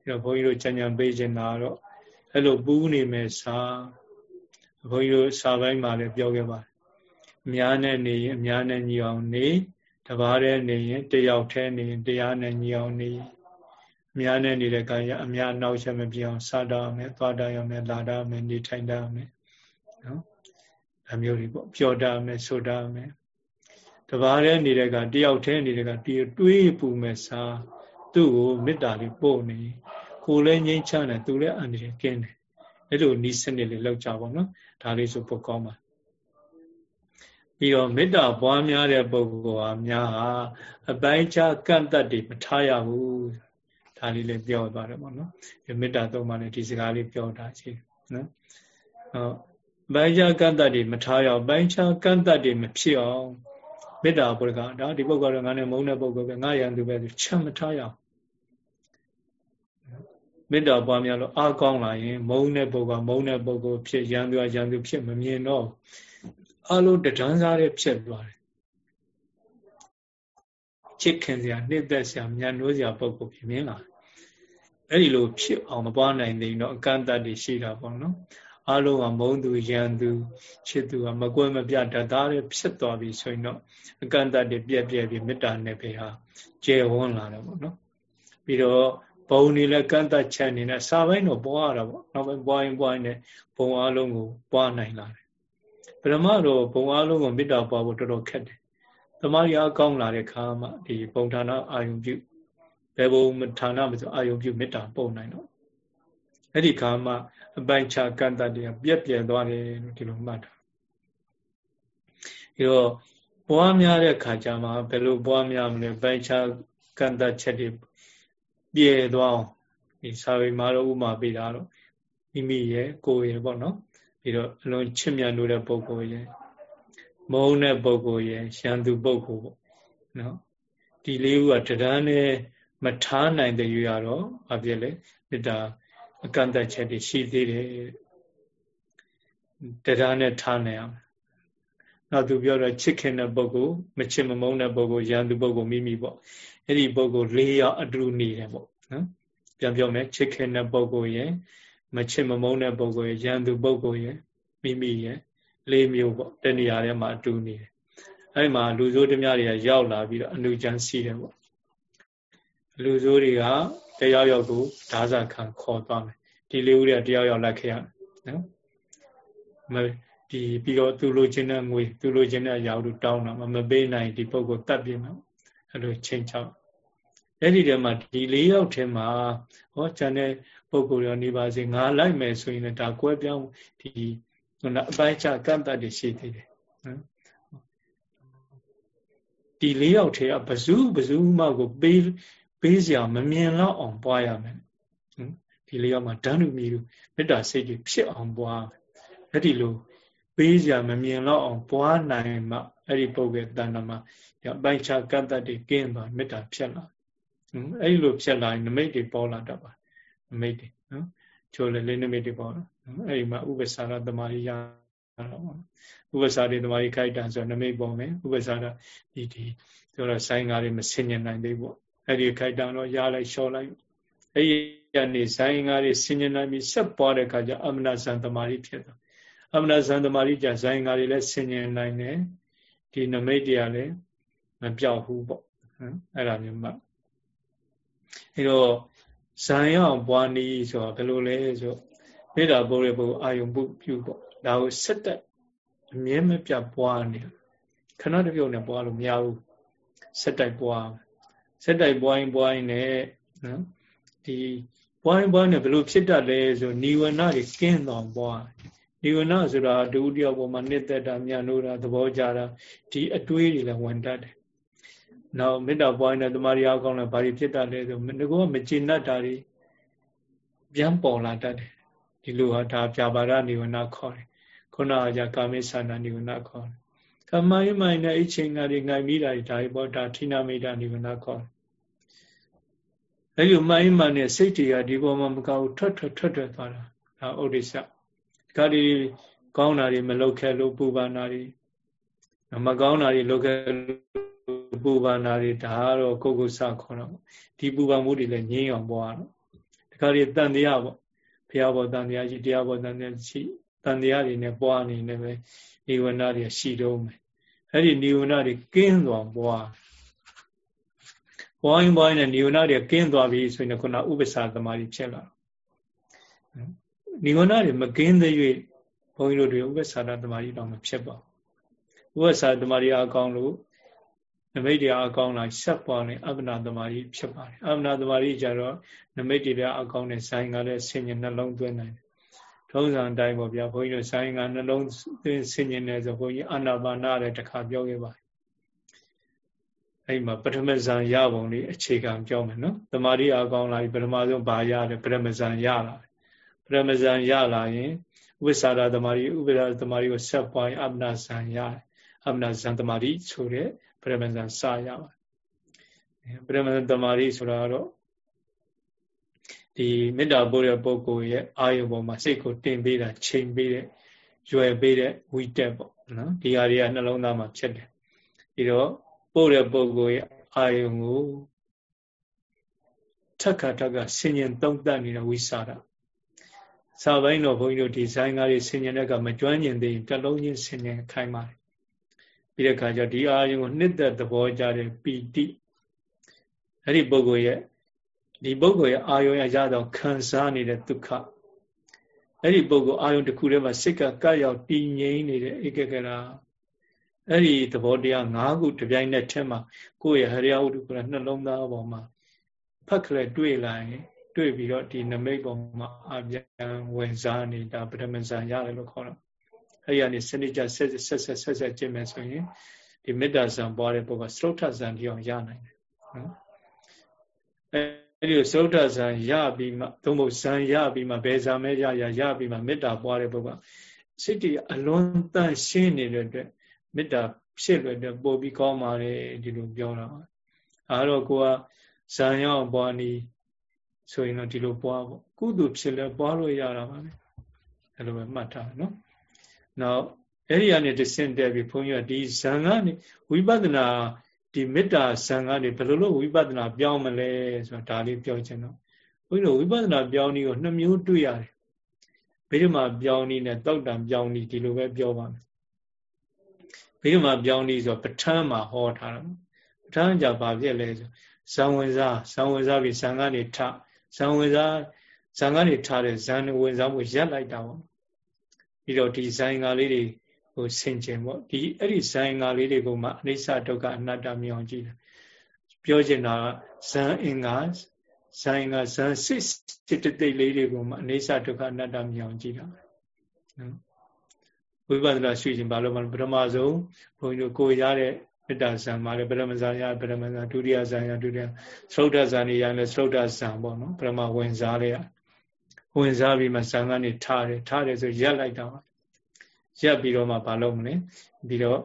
တော့ဘုန်းကြီးတို့ကြံကြံပေးခြင်းတာတော့အဲ့လိုပူနေမယ်စာဘုန်းကြီးတို့စာပိုင်းမှာလည်းပြောခဲ့ပါတယ်အများနဲ့နေရင်အများနဲ့ညီအောင်နေတပါးနဲ့နေရင်တယောက်တည်းနေရင်တရားနဲ့ညီအောင်နေအများနဲ့နေတဲ့ကာယအများနောက်ချက်မပြောင်းစားတာမယ်သွားတာရမယ်လာတာမယ်နေထိုင်တာမယ်နော် အမျိုးတွေပေါ့ပြောတာမယ်ဆိုတာမယ်တပါးနဲ့နေတဲ့ကတယောက်တည်းနေတဲ့ကတီတွေးပူမယ်စားသူ့ကိုမေတ္တာလေးပို့နေကိုလည်းငြိမ်းချမ်းတယ်သူလည်းအန္တရာယ်ကင်းတယ်အဲ့လိုနီးစနစ်လေးလောက်ကြပါတော့ဒါလေးဆိုပုတ်ကောင်းပါပြီးတော့မေတ္တာပွားများတဲ့ပုဂ္ဂိုလ်ဟာများဟာအပိုင်းခြားကန့်တတ်တွေမထားရဘူးဒါလေးလည်းပြောသွားတယ်ပေါ့နော်ဒီမေတ္တာသုံးပါးနဲ့ဒီစကားလေးပြောတာရှိနော်ဟုတ် ပိုင်းခြားကန့်တတ်တွေမထားရအောင်ပိုင်းခြားကန့်တတ်တွေမဖြစ်အောင်မေတ္တာပုရိကဒါဒီပုဂ္ဂိုလ်ကငါနဲ့မုန်းတဲ့ပုဂ္ဂိုလ်ပဲငါရန်သူပဲချက်မထားရအောင်မေတ္တာပွားများလို့အားကောင်းလာရင် မုန်းတဲ့ပုဂ္ဂိုလ်မုန်းတဲ့ပုဂ္ဂိုလ်ဖြစ်ရန်သူရန်သူဖြစ်မမြင်တော့အလုံးတဒန်းစားတဲ့ဖြစ်သွားတယ်ချစ်ခင်စရာနှစ်သက်စရာညံ့နိုးစရာပုဂ္ဂိုလ်ဖြစ်မြင်လာအဲ့ဒီလိုဖြစ်အောင်မပွားနိုင်သေးတော့အကန့်အသတ်တွေရှိတာပေါ့နော် အလုံးကမုန်းသူရန်သူချစ်သူကမကွဲမပြတ်တတ်တာဖြစ်သွားပြီဆိုရင်တော့အကန့်အသတ်တွေပြက်ပြက်ပြီးမေတ္တာနဲ့ပဲဟာကျယ်ဝန်းလာတယ်ပေါ့နော်ပြီးတော့ဘုံနေလဲကန့်တတ်ချက်နေနဲ့စာပိုင်းတော့ပွားရတာပေါ့နောက်ပိုင်းပွားရင်ပွားရင်လည်းဘုံအလုံးကိုပွားနိုင်လာတယ်ပရမတော့ဘုံအလုံးကိုမေတ္တာပွားဖို့တော်တော်ခက်တယ်တမာရီအကောင်းလာတဲ့ခါမှဒီဘုံဌာနအာယုံပြုဘယ်ဘုံဌာနမဆိုအာယုံပြုမေတ္တာပို့နိုင်တော့ အဲ့ဒီခါမှအပိုင်ချကန့်တတ်တွေကပြက်ပြက်သွားတယ်လို့ဒီလိုမှတ်တာပြီးတော့ပွားများတဲ့ခါကျမှဘယ်လိုပွားများမလဲပိုင်ချကန့်တတ်ချက်တွေပြည့်သွားအောင်ဒီစာပေမှာတော့ဥမာပေးတာတော့မိမိရဲ့ကိုယ်ရဲ့ပေါ့နော်ပြီးတော့အလုံးချစ်မြတ်လို့တဲ့ပုဂ္ဂိုလ်ရဲ့မုန်းတဲ့ပုဂ္ဂိုလ်ရဲ့ရန်သူပုဂ္ဂိုလ်ပေါ့နော်ဒီလေးခုကတဏ္ဍနဲ့မထားနိုင်တဲ့ယူရတော့ဘာဖြစ်လဲမေတ္တာ အကန့်အသတ်ချက်တွေရှိသေးတယ်တရားနဲ့ထားနိုင်အောင်နောက်သူပြောတော့ချစ်ခင်တဲ့ပုဂ္ဂိုလ်မချစ်မမုန်းတဲ့ပုဂ္ဂိုလ်ရန်သူပုဂ္ဂိုလ်မိမိပေါ့အဲ့ဒီပုဂ္ဂိုလ်၄ယောက်အတူနေတယ်ပေါ့နော်ပြန်ပြောမယ်ချစ်ခင်တဲ့ပုဂ္ဂိုလ်ရဲ့မချစ်မမုန်းတဲ့ပုဂ္ဂိုလ်ရဲ့ရန်သူပုဂ္ဂိုလ်ရဲ့မိမိရဲ့လေးမျိုးပေါ့တဏှာထဲမှာအတူနေတယ်အဲ့မှာလူဆိုးတများတွေကရောက်လာပြီးတော့အနုချမ်းစီးတယ်ပေါ့ လူဆိုးတွေကတယောက်ယောက်ကိုဓာဇခံခေါ်သွားမယ်ဒီလေးဦးတွေကတယောက်ယောက်လက်ခဲ့ရနော်မဒီပြီးတော့သူလိုချင်တဲ့ငွေသူလိုချင်တဲ့အရာတို့တောင်းတာမပေးနိုင်ဒီပုဂ္ဂိုလ်တတ်ပြမှာအဲ့လိုချိန်ချောက်အဲ့ဒီထဲမှာဒီ၄ယောက်ထဲမှာဟောကျန်တဲ့ပုဂ္ဂိုလ်ရောနေပါစေငါလိုက်မယ်ဆိုရင်လည်းဒါကွဲပြောင်းဒီခုနအပိုင်းချကန့်တတ်တွေရှိသေးတယ်နော်ဒီ၄ယောက်ထဲကဘဇုဘဇုမှကိုပေး ပေးစရာမမြင်တော့အောင်ပွားရမယ်ဒီလေးရောက်မှာဓာတ်လူမီလူမေတ္တာစိတ်ကြီးဖြစ်အောင်ပွားအဲ့ဒီလိုပေးစရာမမြင်တော့အောင်ပွားနိုင်မှအဲ့ဒီပုဂ္ဂိုလ်တဏ္ဍမှာဒီအပိုင်ချကတ္တတွေကင်းပါမေတ္တာဖြစ်လာအဲ့ဒီလိုဖြစ်လာရင်နမိတ်တွေပေါ်လာတတ်ပါနမိတ်တွေနော်ချိုးလေလေးနမိတ်တွေပေါ်လာအဲ့ဒီမှာဥပ္ပစာရတမာရိရတော့ဥပ္ပစာရတမာရိခိုက်တန်ဆိုနမိတ်ပေါ်မယ်ဥပ္ပစာရဒီဒီဆိုတော့ဆိုင်ကားတွေမဆင်ញင်နိုင်သေးဘူး အဲ့ဒီခိုက်တံတော့ရလိုက်လျှော့လိုက်အဲ့ဒီကနေဇိုင်းငါးတွေဆင်းရဲလိုက်ပြီးဆက်ပွားတဲ့အခါကျအမနာဇန်တမာရီဖြစ်တာအမနာဇန်တမာရီကျဇိုင်းငါးတွေလည်းဆင်းရဲနိုင်တယ်ဒီနမိတ်တရားလည်းမပြောက်ဘူးပေါ့အဲ့ဒါမျိုးမှအဲ့တော့ဇံရောက်ပွားနည်းဆိုတာဘယ်လိုလဲဆိုမေတ္တာပို့ရဖို့အာယုံပုပြုပေါ့ဒါကိုဆက်တက်အမြဲမပြတ်ပွားနေခဏတစ်ပြုတ်နဲ့ပွားလို့မရဘူးဆက်တိုက်ပွား စက်တိုက်ပွားရင်ပွားရင်လည်းနော်ဒီပွားရင်ပွားရင်ဘယ်လိုဖြစ်တတ်လဲဆိုနိဝရဏတွေကင်းတော်ပွားနိဝရဏဆိုတာဒုတိယဘုံမှာနှစ်သက်တာမြတ်လို့တာသဘောကြတာဒီအတွေးတွေလည်းဝင်တတ်တယ်နောက်မေတ္တာပွားနေတဲ့တမာရီအကောင်းလည်းဘာတွေဖြစ်တတ်လဲဆိုငကောမကျေနပ်တာတွေပြန်ပေါ်လာတတ်တယ်ဒီလိုဟာဒါပြပါရနိဝရဏခေါ်တယ်ခုနကကြာကာမိသနာနိဝရဏခေါ်တယ် ကမိုင်းမိုင်းနဲ့အချိန်ကတွေငိုင်မိတာတွေဒါတွေပေါ့ဒါထိနာမိတာနိဗ္ဗာန်ခေါ်တယ်အဲဒီမိုင်းမှန်နဲ့စိတ်တွေကဒီပေါ်မှာမကောက်ထွက်ထွက်ထွက်ထွက်သွားတာဒါဥဒိစ္စခါဒီကောင်းတာတွေမလုပ်ခဲ့လို့ပူပန်တာတွေမကောင်းတာတွေလုပ်ခဲ့ပူပန်တာတွေဒါကတော့ကိုကုဆခေါ်တော့ဒီပူပန်မှုတွေလည်းငြင်းအောင်ပွားတော့ဒီခါဒီတန်တရားပေါ့ဘုရားဘောတန်တရားရှိတရားဘောတန်တရားရှိ တန်တရားတွေနဲ့ပွားနေနေပဲနိဝရဏတွေရှိတော့မယ်အဲ့ဒီနိဝရဏတွေကင်းသွားပွားပွားရင်ပွားရင်နိဝရဏတွေကင်းသွားပြီဆိုရင်ခုနဥပ္ပစာသမารီဖြစ်လာနိဝရဏတွေမကင်းသေး၍ဘုန်းကြီးတို့တွေဥပ္ပစာသမารီတော့မဖြစ်ပါဘူးဥပ္ပစာသမารီအကောင်းလို့နမိတ်တရားအကောင်းလာဆက်ပွားနေအပ္ပနာသမารီဖြစ်ပါတယ်အပ္ပနာသမารီကြတော့နမိတ်တရားအကောင်းနဲ့ဆိုင်ကလည်းဆင်ញနှလုံးသွင်းနိုင်တယ် ထုံးစံအတိုင်းပေါ့ဗျာဘုန်းကြီးတို့ဆိုင်ကနှလုံးသွင်းဆင်ញနေဆိုဘုန်းကြီးအာနာပါနာလည်းတစ်ခါပြောခဲ့ပါတယ်အဲ့မှာပထမဇန်ရပုံလေးအခြေခံပြောမယ်နော်တမာရီအကောင်းလာပြီပထမဆုံးဘာရတယ်ပထမဇန်ရလာပထမဇန်ရလာရင်ဥပ္ပစာရတမာရီဥပ္ပစာတမာရီကိုဆက်ပွားရင်အပ္ပနာဇန်ရတယ်အပ္ပနာဇန်တမာရီဆိုတဲ့ပထမဇန်စရပါတယ်ပထမဇန်တမာရီဆိုတာကတော့ ဒီမေတ္တာပို့တဲ့ပုဂ္ဂိုလ်ရဲ့အာယုပေါ်မှာစိတ်ကိုတင်ပေးတာချိန်ပေးတဲ့ရွယ်ပေးတဲ့ဝိတက်ပေါ့နော်ဒီဟာတွေကနှလုံးသားမှာဖြစ်တယ်ပြီးတော့ပို့တဲ့ပုဂ္ဂိုလ်ရဲ့အာယုကိုထက်ခါထက်ကဆင်ញင်သုံးတတ်နေတဲ့ဝိစာရစာပိုင်းတော့ဘုန်းကြီးတို့ဒီဇိုင်းကားတွေဆင်ញင်တဲ့ကမကျွမ်းကျင်သေးရင်တလုံးချင်းဆင်ញင်ခိုင်းပါတယ်ပြီးတဲ့အခါကျဒီအာယုကိုနှစ်သက်သဘောကြတဲ့ပီတိအဲ့ဒီပုဂ္ဂိုလ်ရဲ့ ဒီပုဂ္ဂိုလ်ရဲ့အာယုံရရတော့ခံစားနေတဲ့ဒုက္ခအဲ့ဒီပုဂ္ဂိုလ်အာယုံတစ်ခုထဲမှာစိတ်ကကပ်ရောက်တည်ငြိမ်နေတဲ့ဧကကရာအဲ့ဒီသဘောတရား၅ခုတပြိုင်နက်တည်းမှာကိုယ့်ရဲ့ဟရိယဝတ္ထုကနှလုံးသားပေါ်မှာဖတ်ခလဲတွေ့လာရင်တွေ့ပြီးတော့ဒီနမိတ်ပေါ်မှာအပြန်ဝင်စားနေတာပထမဇာရတယ်လို့ခေါ်တော့အဲ့ဒီကနေစနစ်ကြဆက်ဆက်ဆက်ဆက်ဆက်ကျင့်မယ်ဆိုရင်ဒီမေတ္တာဇံပွားတဲ့ပုဂ္ဂိုလ်စရုထဇံတိအောင်ရနိုင်တယ်နော် အဲ့ဒီသုဒ္ဓဇံရပြီးမှသုံးဖို့ဇံရပြီးမှဘယ်ဇံမဲရရရပြီးမှမေတ္တာပွားတဲ့ပုဂ္ဂိုလ်စိတ်တည်းအလွန်တန့်ရှင်းနေတဲ့အတွက်မေတ္တာဖြစ်လွယ်တဲ့ပို့ပြီးကောင်းပါလေဒီလိုပြောတာပါအဲတော့ကိုကဇံရောက်ပွားနီးဆိုရင်တော့ဒီလိုပွားပေါ့ကုသိုလ်ဖြစ်လဲပွားလို့ရတာပါလေအဲ့လိုပဲမှတ်ထားနော်နောက်အဲ့ဒီကနေတဆင့်တက်ပြီးဘုန်းကြီးကဒီဇံကနေဝိပဿနာ ဒီမေတ္တာဇံကနေဘယ်လိုလုပ်ဝိပဿနာပြောင်းမလဲဆိုတာဒါလေးပြောချင်တော့ဘုန်းကြီးတို့ဝိပဿနာပြောင်းနည်းကိုနှစ်မျိုးတွေ့ရတယ်ဘိဓမ္မာပြောင်းနည်းနဲ့တောက်တံပြောင်းနည်းဒီလိုပဲပြောပါမယ်ဘိဓမ္မာပြောင်းနည်းဆိုပဋ္ဌာန်းမှာဟောထားတာပဋ္ဌာန်းကြဘာဖြစ်လဲဆိုဇံဝင်စားဇံဝင်စားပြီးဇံကနေထဇံဝင်စားဇံကနေထတဲ့ဇံဝင်စားမှုရက်လိုက်တာပေါ့ပြီးတော့ဒီဇံငါလေးတွေ ဟိုဆင်ခြင်ပေါ့ဒီအဲ့ဒီဇိုင်းငါလေးတွေကိုမှအနိစ္စဒုက္ခအနတ္တမြင်အောင်ကြည့်တယ်ပြောချင်တာဇန်အင်္ဂါဇိုင်းကဇန်စစ်စစ်တိတ်လေးတွေကိုမှအနိစ္စဒုက္ခအနတ္တမြင်အောင်ကြည့်တာနော်ဝိပဿနာရှုခြင်းဘာလို့မလဲပထမဆုံးဘုန်းကြီးတို့ကိုရတဲ့မေတ္တာဇံမှာလည်းပရမဇာရပရမဇာဒုတိယဇံရဒုတိယသုဒ္ဓဇံနေရလည်းသုဒ္ဓဇံပေါ့နော်ပရမဝင်စားလေးရဝင်စားပြီးမှဇံကနေထားတယ်ထားတယ်ဆိုရက်လိုက်တာပါ ရပ်ပြီးတော့မှမလုပ်မလဲပြီးတော့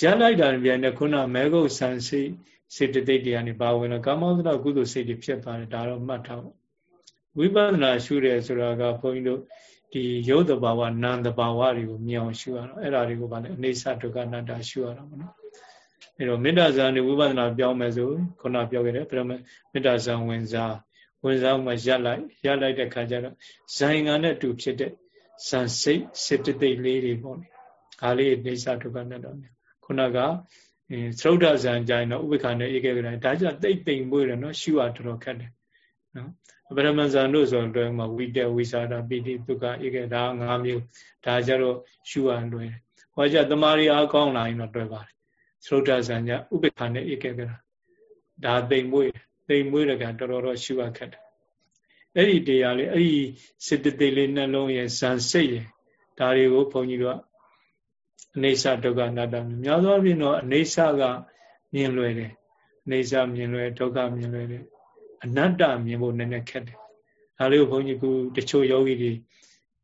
ရပ်လိုက်တာပြန်တဲ့ခုနမဲဂုတ်ဆန်စိတ်စေတသိက်တွေကနေပါဝင်တော့ကာမောဒနာကုသိုလ်စိတ်တွေဖြစ်သွားတယ်ဒါတော့မှတ်ထားပါဝိပဿနာရှုတယ်ဆိုတာကဘုန်းကြီးတို့ဒီရုပ်တဘာဝနာမ်တဘာဝတွေကိုမြင်အောင်ရှုရတော့အဲ့ဒါတွေကိုဗာလဲအနေဆဒုက္ခအနတ္တရှုရတာပေါ့နော်အဲ့တော့မေတ္တာဇာနေဝိပဿနာပြောင်းမယ်ဆိုခုနပြောခဲ့တယ်ပြမမေတ္တာဇာဝင်စားဝင်စားမှရပ်လိုက်ရပ်လိုက်တဲ့ခါကျတော့ဇိုင်ငံနဲ့တူဖြစ်တဲ့ ဇန်စိတ်စေတသိက်လေးတွေပေါ့လေဒါလေးနေစာဒုက္ခနဲ့တော့ခုနကသရုဒ္ဓဇံကြိုင်တော့ဥပ္ပခါနဲ့ဧကဂရဒါကြတိတ်တိမ်မွေးတယ်နော်ရှုရတော်တော်ခက်တယ်နော်ပရမဇန်တို့ဆိုတော့မှာဝိတဝိစာဒပိတိဒုက္ခဧကဒါ၅မျိုးဒါကြတော့ရှုရလွယ်ဟောကြတမာရီအားကောင်းလာရင်တော့တွေ့ပါတယ်သရုဒ္ဓဇံကြဥပ္ပခါနဲ့ဧကဂရဒါတိမ်မွေးတိမ်မွေးတဲ့ကတော်တော်ရှုရခက်တယ် အဲ့ဒီတရားလေးအဲ့ဒီစေတသိက်လေးနှလုံးရဲ့ဇန်စိတ်ရဲ့ဒါတွေကိုဘုန်းကြီးတို့အနေဆဒုက္ခအနတ္တများသောအားဖြင့်တော့အနေဆကမြင်လွယ်တယ်အနေဆမြင်လွယ်ဒုက္ခမြင်လွယ်တယ်အနတ္တမြင်ဖို့နည်းနည်းခက်တယ်ဒါလေးကိုဘုန်းကြီးကတချို့ယောဂီတွေ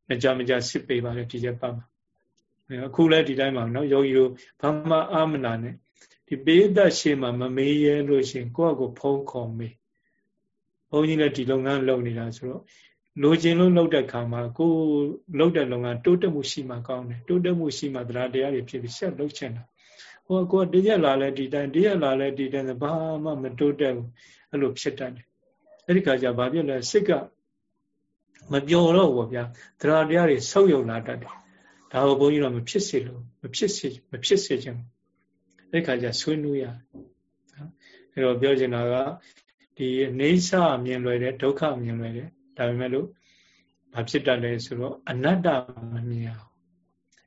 မကြမကြစစ်ပေပါလေဒီချက်ပတ်မှာအခုလည်းဒီတိုင်းမှာနော်ယောဂီတို့ဘာမှအာမနာနဲ့ဒီပိဋကရှေ့မှာမမေးရဲလို့ရှင်ကိုယ့်အကိုဖုံးခေါ်မေးဘု န်းကြီးလည်းဒီလုပ်ငန်းလုပ်နေတာဆိုတော့လိုချင်လို့လုပ်တဲ့ခါမှာကိုလုပ်တဲ့လုပ်ငန်းတိုးတက်မှုရှိမှကောင်းတယ်တိုးတက်မှုရှိမှတရားတရားတွေဖြစ်ပြီးဆက်လုပ်ချင်တာဟောကိုတရက်လာလဲဒီတိုင်းတရက်လာလဲဒီတိုင်းဘာမှမတိုးတက်ဘူးအဲ့လိုဖြစ်တတ်တယ်အဲ့ဒီခါကျဘာဖြစ်လဲစိတ်ကမပျော်တော့ဘူးဗျာတရားတရားတွေဆုပ်ယုံလာတတ်တယ်ဒါကိုဘုန်းကြီးတော့မဖြစ်စေလို့မဖြစ်စေမဖြစ်စေချင်ဘူးအဲ့ခါကျဆွေးနွေးရအဲ့တော့ပြောချင်တာက ဒီအိဋ္ဌမြင်လွယ်တယ်ဒုက္ခမြင်လွယ်တယ်ဒါပေမဲ့လို့ဘာဖြစ်တတ်လဲဆိုတော့အနတ္တမမြင်အောင်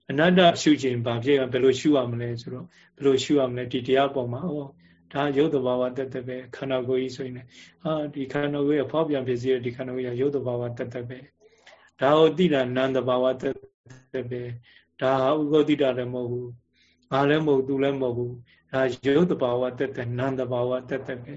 အနတ္တရှုခြင်းဘာဖြစ်ဘယ်လိုရှုရမလဲဆိုတော့ဘယ်လိုရှုရမလဲဒီတရားပေါ်မှာဩဒါရုပ်တဘာဝတက်တက်ပဲခန္ဓာကိုယ်ကြီးဆိုရင်ဟာဒီခန္ဓာကိုယ်ရဲ့ဖောက်ပြန်ဖြစ်စေတဲ့ဒီခန္ဓာကိုယ်ရဲ့ရုပ်တဘာဝတက်တက်ပဲဒါကိုသိတာနံတဘာဝတက်တက်ပဲဒါဟာဥက္ကဋ္ဌလည်းမဟုတ်ဘူးငါလည်းမဟုတ်သူလည်းမဟုတ်ဘူးဒါရုပ်တဘာဝတက်တက်နံတဘာဝတက်တက်ပဲ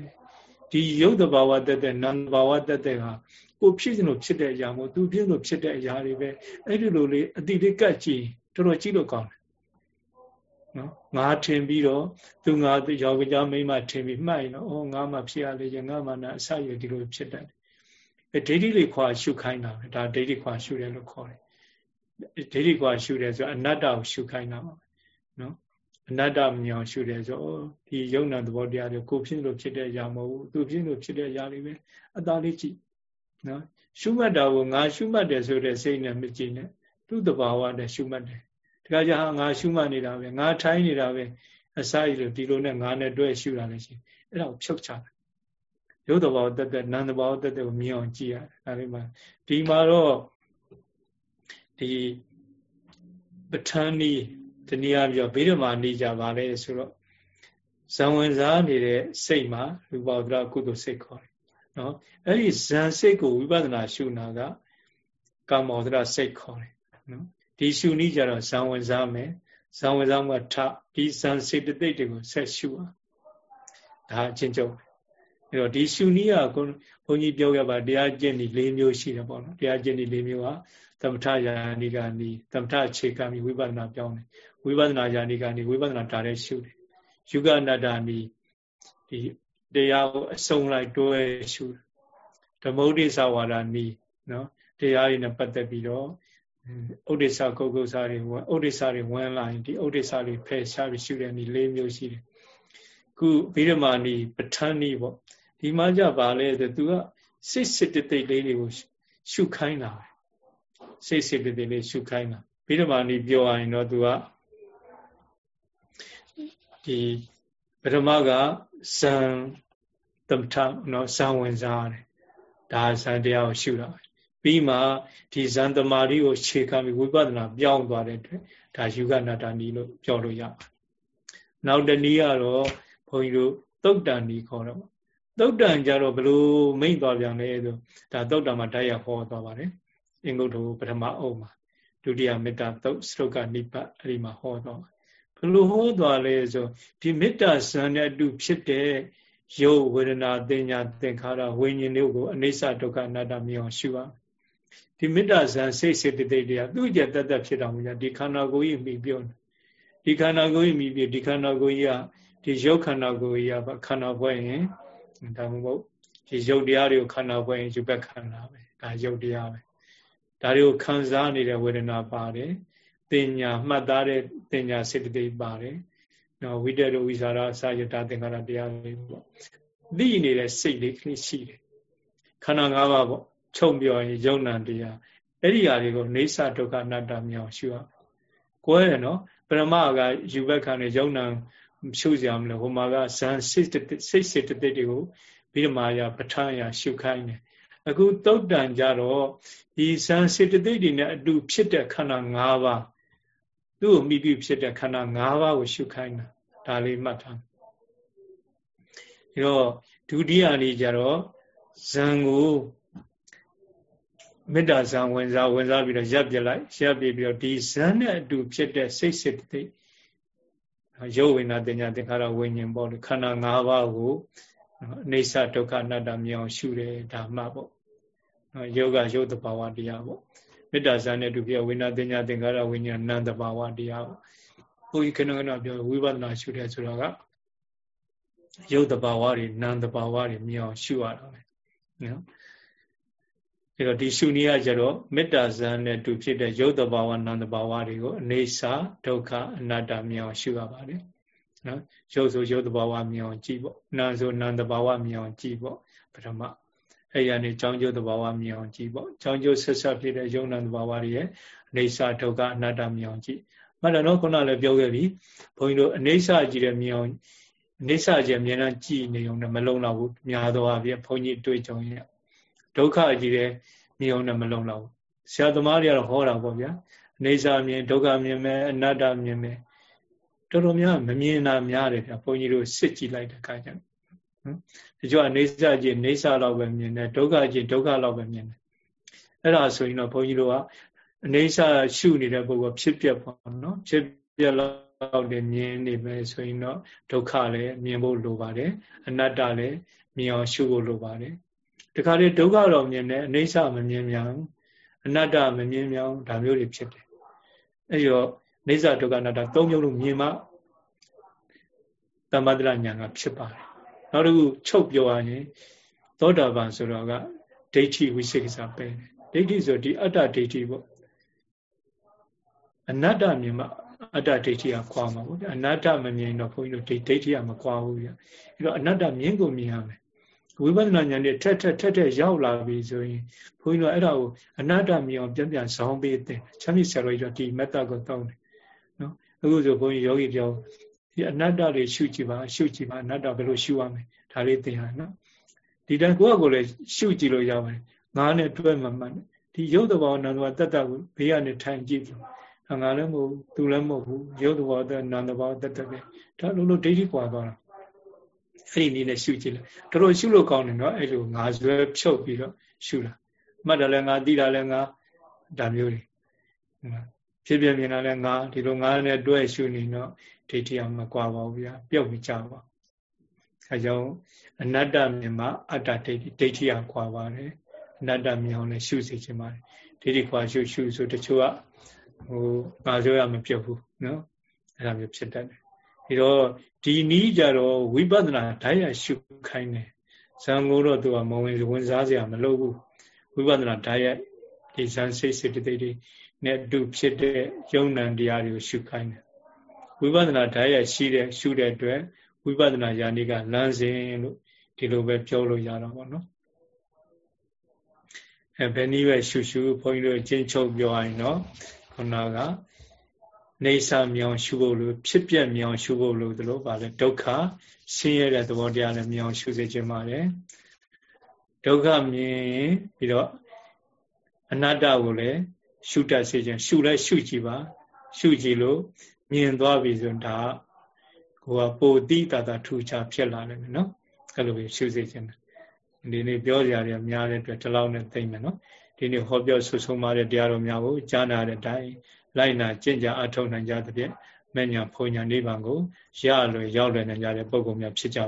ဒီရုပ်တဘာဝတက်တက်နံတဘာဝတက်တက်ဟာကိုဖြစ်လို့ဖြစ်တဲ့အရာမို့သူဖြစ်လို့ဖြစ်တဲ့အရာတွေပဲအဲ့ဒီလိုလေးအတိလေးကတ်ကြည့်တော်တော်ကြည့်လို့ကောင်းတယ်နော်ငါထင်ပြီးတော့သူငါယောက်ျားမိန်းမထင်ပြီးမှတ်ရင်တော့အော်ငါမှဖြစ်ရလေငါမှနာအစရဒီလိုဖြစ်တတ်တယ်အဲဒိဋ္ဌိလေးခွာရှုခိုင်းတာပဲဒါဒိဋ္ဌိခွာရှုတယ်လို့ခေါ်တယ်ဒိဋ္ဌိခွာရှုတယ်ဆိုအနတ္တကိုရှုခိုင်းတာပါနော် အနတ္တမြောင်ရှုတယ်ဆိုဒီယုံနာသဘောတရားတွေကိုဖြစ်လို့ဖြစ်တဲ့အရာမဟုတ်ဘူးသူဖြစ်လို့ဖြစ်တဲ့အရာတွေပဲအသာလေးကြည့်နော်ရှုမှတ်တာကိုငါရှုမှတ်တယ်ဆိုတဲ့စိတ်နဲ့မကြည့်နဲ့သူ့တဘာဝနဲ့ရှုမှတ်တယ်တခါကျဟာငါရှုမှတ်နေတာပဲငါထိုင်းနေတာပဲအစာရည်လို့ဒီလိုနဲ့ငါနဲ့တွဲရှုတာလည်းရှိအဲ့ဒါကိုဖြုတ်ချတယ်ရုပ်တဘာဝတက်တက်နာမ်တဘာဝတက်တက်ကိုမြင်အောင်ကြည့်ရတယ်ဒါလေးမှာဒီမှာတော့ဒီပဋ္ဌာန်းဤ တနည်းအားဖြင့်ဗိဓမာနေကြပါလေဆိုတော့ဇံဝင်စားနေတဲ့စိတ်မှာရူပဒရာကုသိုလ်စိတ်ခေါ်တယ်နော်အဲ့ဒီဇံစိတ်ကိုဝိပဿနာရှုနာကကာမောဒရာစိတ်ခေါ်တယ်နော်ဒီရှုနည်းကြတော့ဇံဝင်စားမယ်ဇံဝင်စားမှထဒီဇံစေတသိက်တွေကိုဆက်ရှုအောင်ဒါအချင်းချုပ်အဲ့တော့ဒီရှုနည်းကဘုန်းကြီးပြောခဲ့ပါတရားကျင့်ဒီ၄မျိုးရှိတယ်ပေါ့နော်တရားကျင့်ဒီ၄မျိုးဟာ သမထယာနိကနီသမထအခြေခံပြီးဝိပဿနာပြောင်းတယ်ဝိပဿနာယာနိကနီဝိပဿနာဒါရဲရှုတယ်ယုဂနာတာနီဒီတရားကိုအစုံလိုက်တွဲရှုဓမ္မုဒ္ဒိသဝါဒနီနော်တရားရည်နဲ့ပတ်သက်ပြီးတော့ဥဒိစ္စကုတ်ကုတ်စာတွေဝင်ဥဒိစ္စတွေဝင်လာရင်ဒီဥဒိစ္စတွေဖယ်ရှားပြီးရှုတဲ့နည်း၄မျိုးရှိတယ်ခုဗိဓမာနီပဋ္ဌာန်းနီပေါ့ဒီမှာကြပါလဲဆိုသူကစိတ်စစ်တိတ်လေးတွေကိုရှုခိုင်းတာပဲ စိတ်စစ်တိတ်လေးရှုခိုင်းတာဗိဓမာနီပြောရရင်တော့သူကဒီပထမကဇံသမထနော်ဇံဝင်စားတယ်ဒါဇံတရားကိုရှုတာပြီးမှဒီဇံတမာရီကိုခြေခံပြီးဝိပဿနာပြောင်းသွားတဲ့အတွက်ဒါယူကနာတာနီလို့ပြောလို့ရပါတယ်နောက်တနည်းကတော့ဘုန်းကြီးတို့သုတ်တန်နီခေါ်တော့သုတ်တန်ကြတော့ဘလို့မိတ်သွားပြန်လဲဆိုဒါသုတ်တန်မှာတိုက်ရဟောသွားပါတယ် အင်္ဂုတ္တပထမအုပ်မှာဒုတိယမေတ္တာသုတ်စရုပ်ကနိပတ်အဲ့ဒီမှာဟောသွားဘလို့ဟောသွားလဲဆိုဒီမေတ္တာဇံနဲ့အတူဖြစ်တဲ့ရုပ်ဝေဒနာတင်ညာသင်္ခါရဝိညာဉ်တို့ကိုအနိစ္စဒုက္ခအနတ္တမြင်အောင်ရှုရဒီမေတ္တာဇံစိတ်စေတသိက်တွေကသူ့ကြတတ်တတ်ဖြစ်တော်မူကြဒီခန္ဓာကိုယ်ကြီးမိပြောဒီခန္ဓာကိုယ်ကြီးမိပြဒီခန္ဓာကိုယ်ကြီးကဒီရုပ်ခန္ဓာကိုယ်ကြီးကခန္ဓာပွဲရင်ဒါမှမဟုတ်ဒီရုပ်တရားတွေကိုခန္ဓာပွဲရင်ယူဘက်ခန္ဓာပဲဒါရုပ်တရားပဲ ဒါတွေကိုခံစားနေတဲ့ဝေဒနာပါတယ်တင်ညာမှတ်သားတဲ့တင်ညာစေတသိက်ပါတယ်နော်ဝိတ္တရဝိသရာအစာယတာသင်္ခါရတရားတွေပေါ့သိနေတဲ့စိတ်လေးကလေးရှိတယ်ခန္ဓာ၅ပါးပေါ့ချုပ်ပြောရင်ယုံနာတရားအဲ့ဒီဟာတွေကိုနေသဒုက္ခအနတ္တမြောင်ရှုရကိုယ်ရနော်ပရမကယူဘက်ခံနေယုံနာရှုစရာမလိုဟိုမှာကဇန်စိတ်စိတ်စေတသိက်တွေကိုဘိဓမာယပဋ္ဌာန်းယရှုခိုင်းတယ် အခုတုတ်တန်ကြတော့ဒီဇန်စေတသိက်တွေနဲ့အတူဖြစ်တဲ့ခန္ဓာ၅ပါးသူ့ကိုမိပြုဖြစ်တဲ့ခန္ဓာ၅ပါးကိုရှုခိုင်းတာဒါလေးမှတ်ထားပြီးတော့ဒုတိယနေ့ကျတော့ဇံကိုမေတ္တာဇံဝင်စားဝင်စားပြီးတော့ရပ်ပြလိုက်ရပ်ပြပြီးတော့ဒီဇံနဲ့အတူဖြစ်တဲ့စိတ်စစ်တိတ်ရုပ်ဝိညာဉ်တင်ညာသင်္ခါရဝိညာဉ်ပေါ့လေခန္ဓာ၅ပါးကို အိဋ္ဌဒုက္ခအနတ္တမြင်အောင်ရှုတယ်ဒါမှပေါ့ယောဂရုပ်တဘာဝတရားပေါ့မေတ္တာဇာနဲ့တူပြဝိညာတင်ညာသင်္ခါရဝိညာဏနန္တဘာဝတရားဘုန်းကြီးခဏခဏပြောဝိပဿနာရှုတယ်ဆိုတော့ကရုပ်တဘာဝတွေနာမ်တဘာဝတွေမြင်အောင်ရှုရတာပဲနော်အဲတော့ဒီရှုနည်းကကြတော့မေတ္တာဇာနဲ့တူဖြစ်တဲ့ရုပ်တဘာဝနာမ်တဘာဝတွေကိုအနေစာဒုက္ခအနတ္တမြင်အောင်ရှုရပါတယ် နော်ရုပ်ဆိုရုပ်တဘာဝမြင်အောင်ကြည့်ပေါ့နာမ်ဆိုနာမ်တဘာဝမြင်အောင်ကြည့်ပေါ့ပထမအဲ့ရနေကြောင်းကျိုးတဘာဝမြင်အောင်ကြည့်ပေါ့ကြောင်းကျိုးဆက်ဆက်ဖြစ်တဲ့ယုံနာတဘာဝတွေရဲ့အနေစာဒုက္ခအနတ္တမြင်အောင်ကြည့်မှတ်တယ်နော်ခုနလည်းပြောခဲ့ပြီဘုန်းကြီးတို့အနေစာကြည့်တဲ့မြင်အောင်အနေစာကြည့်အမြဲတမ်းကြည့်နေုံနဲ့မလုံလောက်ဘူးများသောအားဖြင့်ဘုန်းကြီးတွေ့ကြုံရဒုက္ခကြည့်တဲ့မြင်အောင်နဲ့မလုံလောက်ဘူးဆရာသမားတွေကတော့ဟောတာပေါ့ဗျာအနေစာမြင်ဒုက္ခမြင်မယ်အနတ္တမြင်မယ် တော်တော်များမမြင်တာများတယ်ဗျာဘုန်းကြီးတို့စစ်ကြည့်လိုက်တဲ့အခါကျတော့နော်ဒီကျော်အနေစာကြည့်နေစာလောက်ပဲမြင်တယ်ဒုက္ခကြည့်ဒုက္ခလောက်ပဲမြင်တယ်အဲ့ဒါဆိုရင်တော့ဘုန်းကြီးတို့ကအနေစာရှုနေတဲ့ပုဂ္ဂိုလ်ဖြစ်ပြပေါ့နော်ဖြစ်ပြလောက်တည်းမြင်နေမယ်ဆိုရင်တော့ဒုက္ခလည်းမြင်ဖို့လိုပါတယ်အနတ္တလည်းမြင်အောင်ရှုဖို့လိုပါတယ်တခါလေဒုက္ခတော့မြင်တယ်အနေစာမမြင်မြောင်အနတ္တမမြင်မြောင်ဒါမျိုးတွေဖြစ်တယ်အဲ့တော့ နေစာဒုက္ခအနတ္တသုံးမျိုးလုံးမြင်မှသမ္မာတရညာကဖြစ်ပါတယ်နောက်တစ်ခုချုပ်ပြောရရင်သောတာပန်ဆိုတော့ကဒိဋ္ဌိဝိသေကစားပဲဒိဋ္ဌိဆိုဒီအတ္တဒိဋ္ဌိပေါ့အနတ္တမြင်မှအတ္တဒိဋ္ဌိကကွာမှာပေါ့အနတ္တမမြင်တော့ဘုန်းကြီးတို့ဒိဋ္ဌိကမကွာဘူးပြအဲ့တော့အနတ္တမြင်ကိုမြင်ရမယ်ဝိပဿနာဉာဏ်နဲ့ထက်ထက်ထက်ထက်ရောက်လာပြီဆိုရင်ဘုန်းကြီးတို့အဲ့ဒါကိုအနတ္တမြင်အောင်ပြန်ပြန်ဇောင်းပေးတဲ့ချမ်းမြေဆရာတော်ကြီးတို့ဒီမက်တာကိုတောင်းတယ်နော် အခုဆိုဘုန်းကြီးယောဂီပြောဒီအနတ္တတွေရှုကြည့်ပါရှုကြည့်ပါအနတ္တဘယ်လိုရှုရမလဲဒါလေးသင်ရနော်ဒီတိုင်းကိုယ့်ကိုယ်လည်းရှုကြည့်လို့ရပါတယ်ငါနဲ့တွဲမှမှန်ဒီရုပ်တဘောနန္ဒဝတတ္တကိုဘေးကနေထိုင်ကြည့်လို့ငါလည်းမဟုတ်သူလည်းမဟုတ်ဘူးရုပ်တဘောတနန္ဒဘောတတ္တပဲဒါလို့လို့ဒိဋ္ဌိကွာသွားတာအဲ့ဒီနည်းနဲ့ရှုကြည့်လိုက်တော်တော်ရှုလို့ကောင်းတယ်နော်အဲ့လိုငါဇွဲဖြုတ်ပြီးတော့ရှုတာမှတ်တယ်လည်းငါသိတာလည်းငါဒါမျိုးတွေ ဖြစ်ပြမြင်တာလည်းငါဒီလိုငါနဲ့တွဲရှုနေတော့ဒိဋ္ဌိအောင်မကွာပါဘူးဗျာပြုတ်မကြပါအဲကြောင့်အနတ္တမြင်မှအတ္တဒိဋ္ဌိဒိဋ္ဌိအောင်ကွာပါတယ်အနတ္တမြင်အောင်လည်းရှုစေချင်ပါတယ်ဒိဋ္ဌိကွာရှုရှုဆိုတချို့ကဟိုငါပြောရမပြုတ်ဘူးနော်အဲ့ဒါမျိုးဖြစ်တတ်တယ်ဒီတော့ဒီနီးကြတော့ဝိပဿနာဓာတ်ရရှုခိုင်းတယ်ဇံမိုးတော့သူကမဝင်ဝင်စားစရာမလိုဘူးဝိပဿနာဓာတ်ရဒီဇံစိတ်စိတ်တိတ်တွေ နဲ့အတူဖြစ်တဲ့ယုံ nant တရားတွေကိုရှုခိုင်းတယ်ဝိပဿနာဓာတ်ရရှိတဲ့ရှုတဲ့အတွက်ဝိပဿနာယာနိကလမ်းစဉ်လို့ဒီလိုပဲပြောလို့ရတော့ပါတော့အဲဘယ်နည်းပဲရှုရှုဘုန်းကြီးတို့ကျင့်ချုပ်ပြောရရင်တော့ခုနကနေစာမြောင်ရှုဖို့လို့ဖြစ်ပြမြောင်ရှုဖို့လို့ဒီလိုပါလေဒုက္ခဆင်းရဲတဲ့သဘောတရားနဲ့မြောင်ရှုစေခြင်းပါတယ်ဒုက္ခမြင်ပြီးတော့အနတ္တကိုလည်း ရှုတတ်စေခြင်းရှုလဲရှုကြည့်ပါ ရှုကြည့်လို့မြင်သွားပြီဆိုရင်ဒါကိုကပိုတိတာတာထူချဖြစ်လာတယ်နော်အဲ့လိုပဲရှုစေခြင်းဒီနေ့ပြောကြရတယ်များတဲ့အတွက်ဒီလောက်နဲ့သိမ့်မယ်နော်ဒီနေ့ဟောပြောဆွဆုံးပါတဲ့တရားတော်များကိုကြားနာတဲ့အတိုင်းလိုက်နာကျင့်ကြအထောက်နိုင်ကြသဖြင့်မဉ္ဇဏ်ဖုန်ညာနိဗ္ဗာန်ကိုရလွယ်ရောက်လွယ်နိုင်ကြတဲ့ပုဂ္ဂိုလ်များဖြစ်ကြ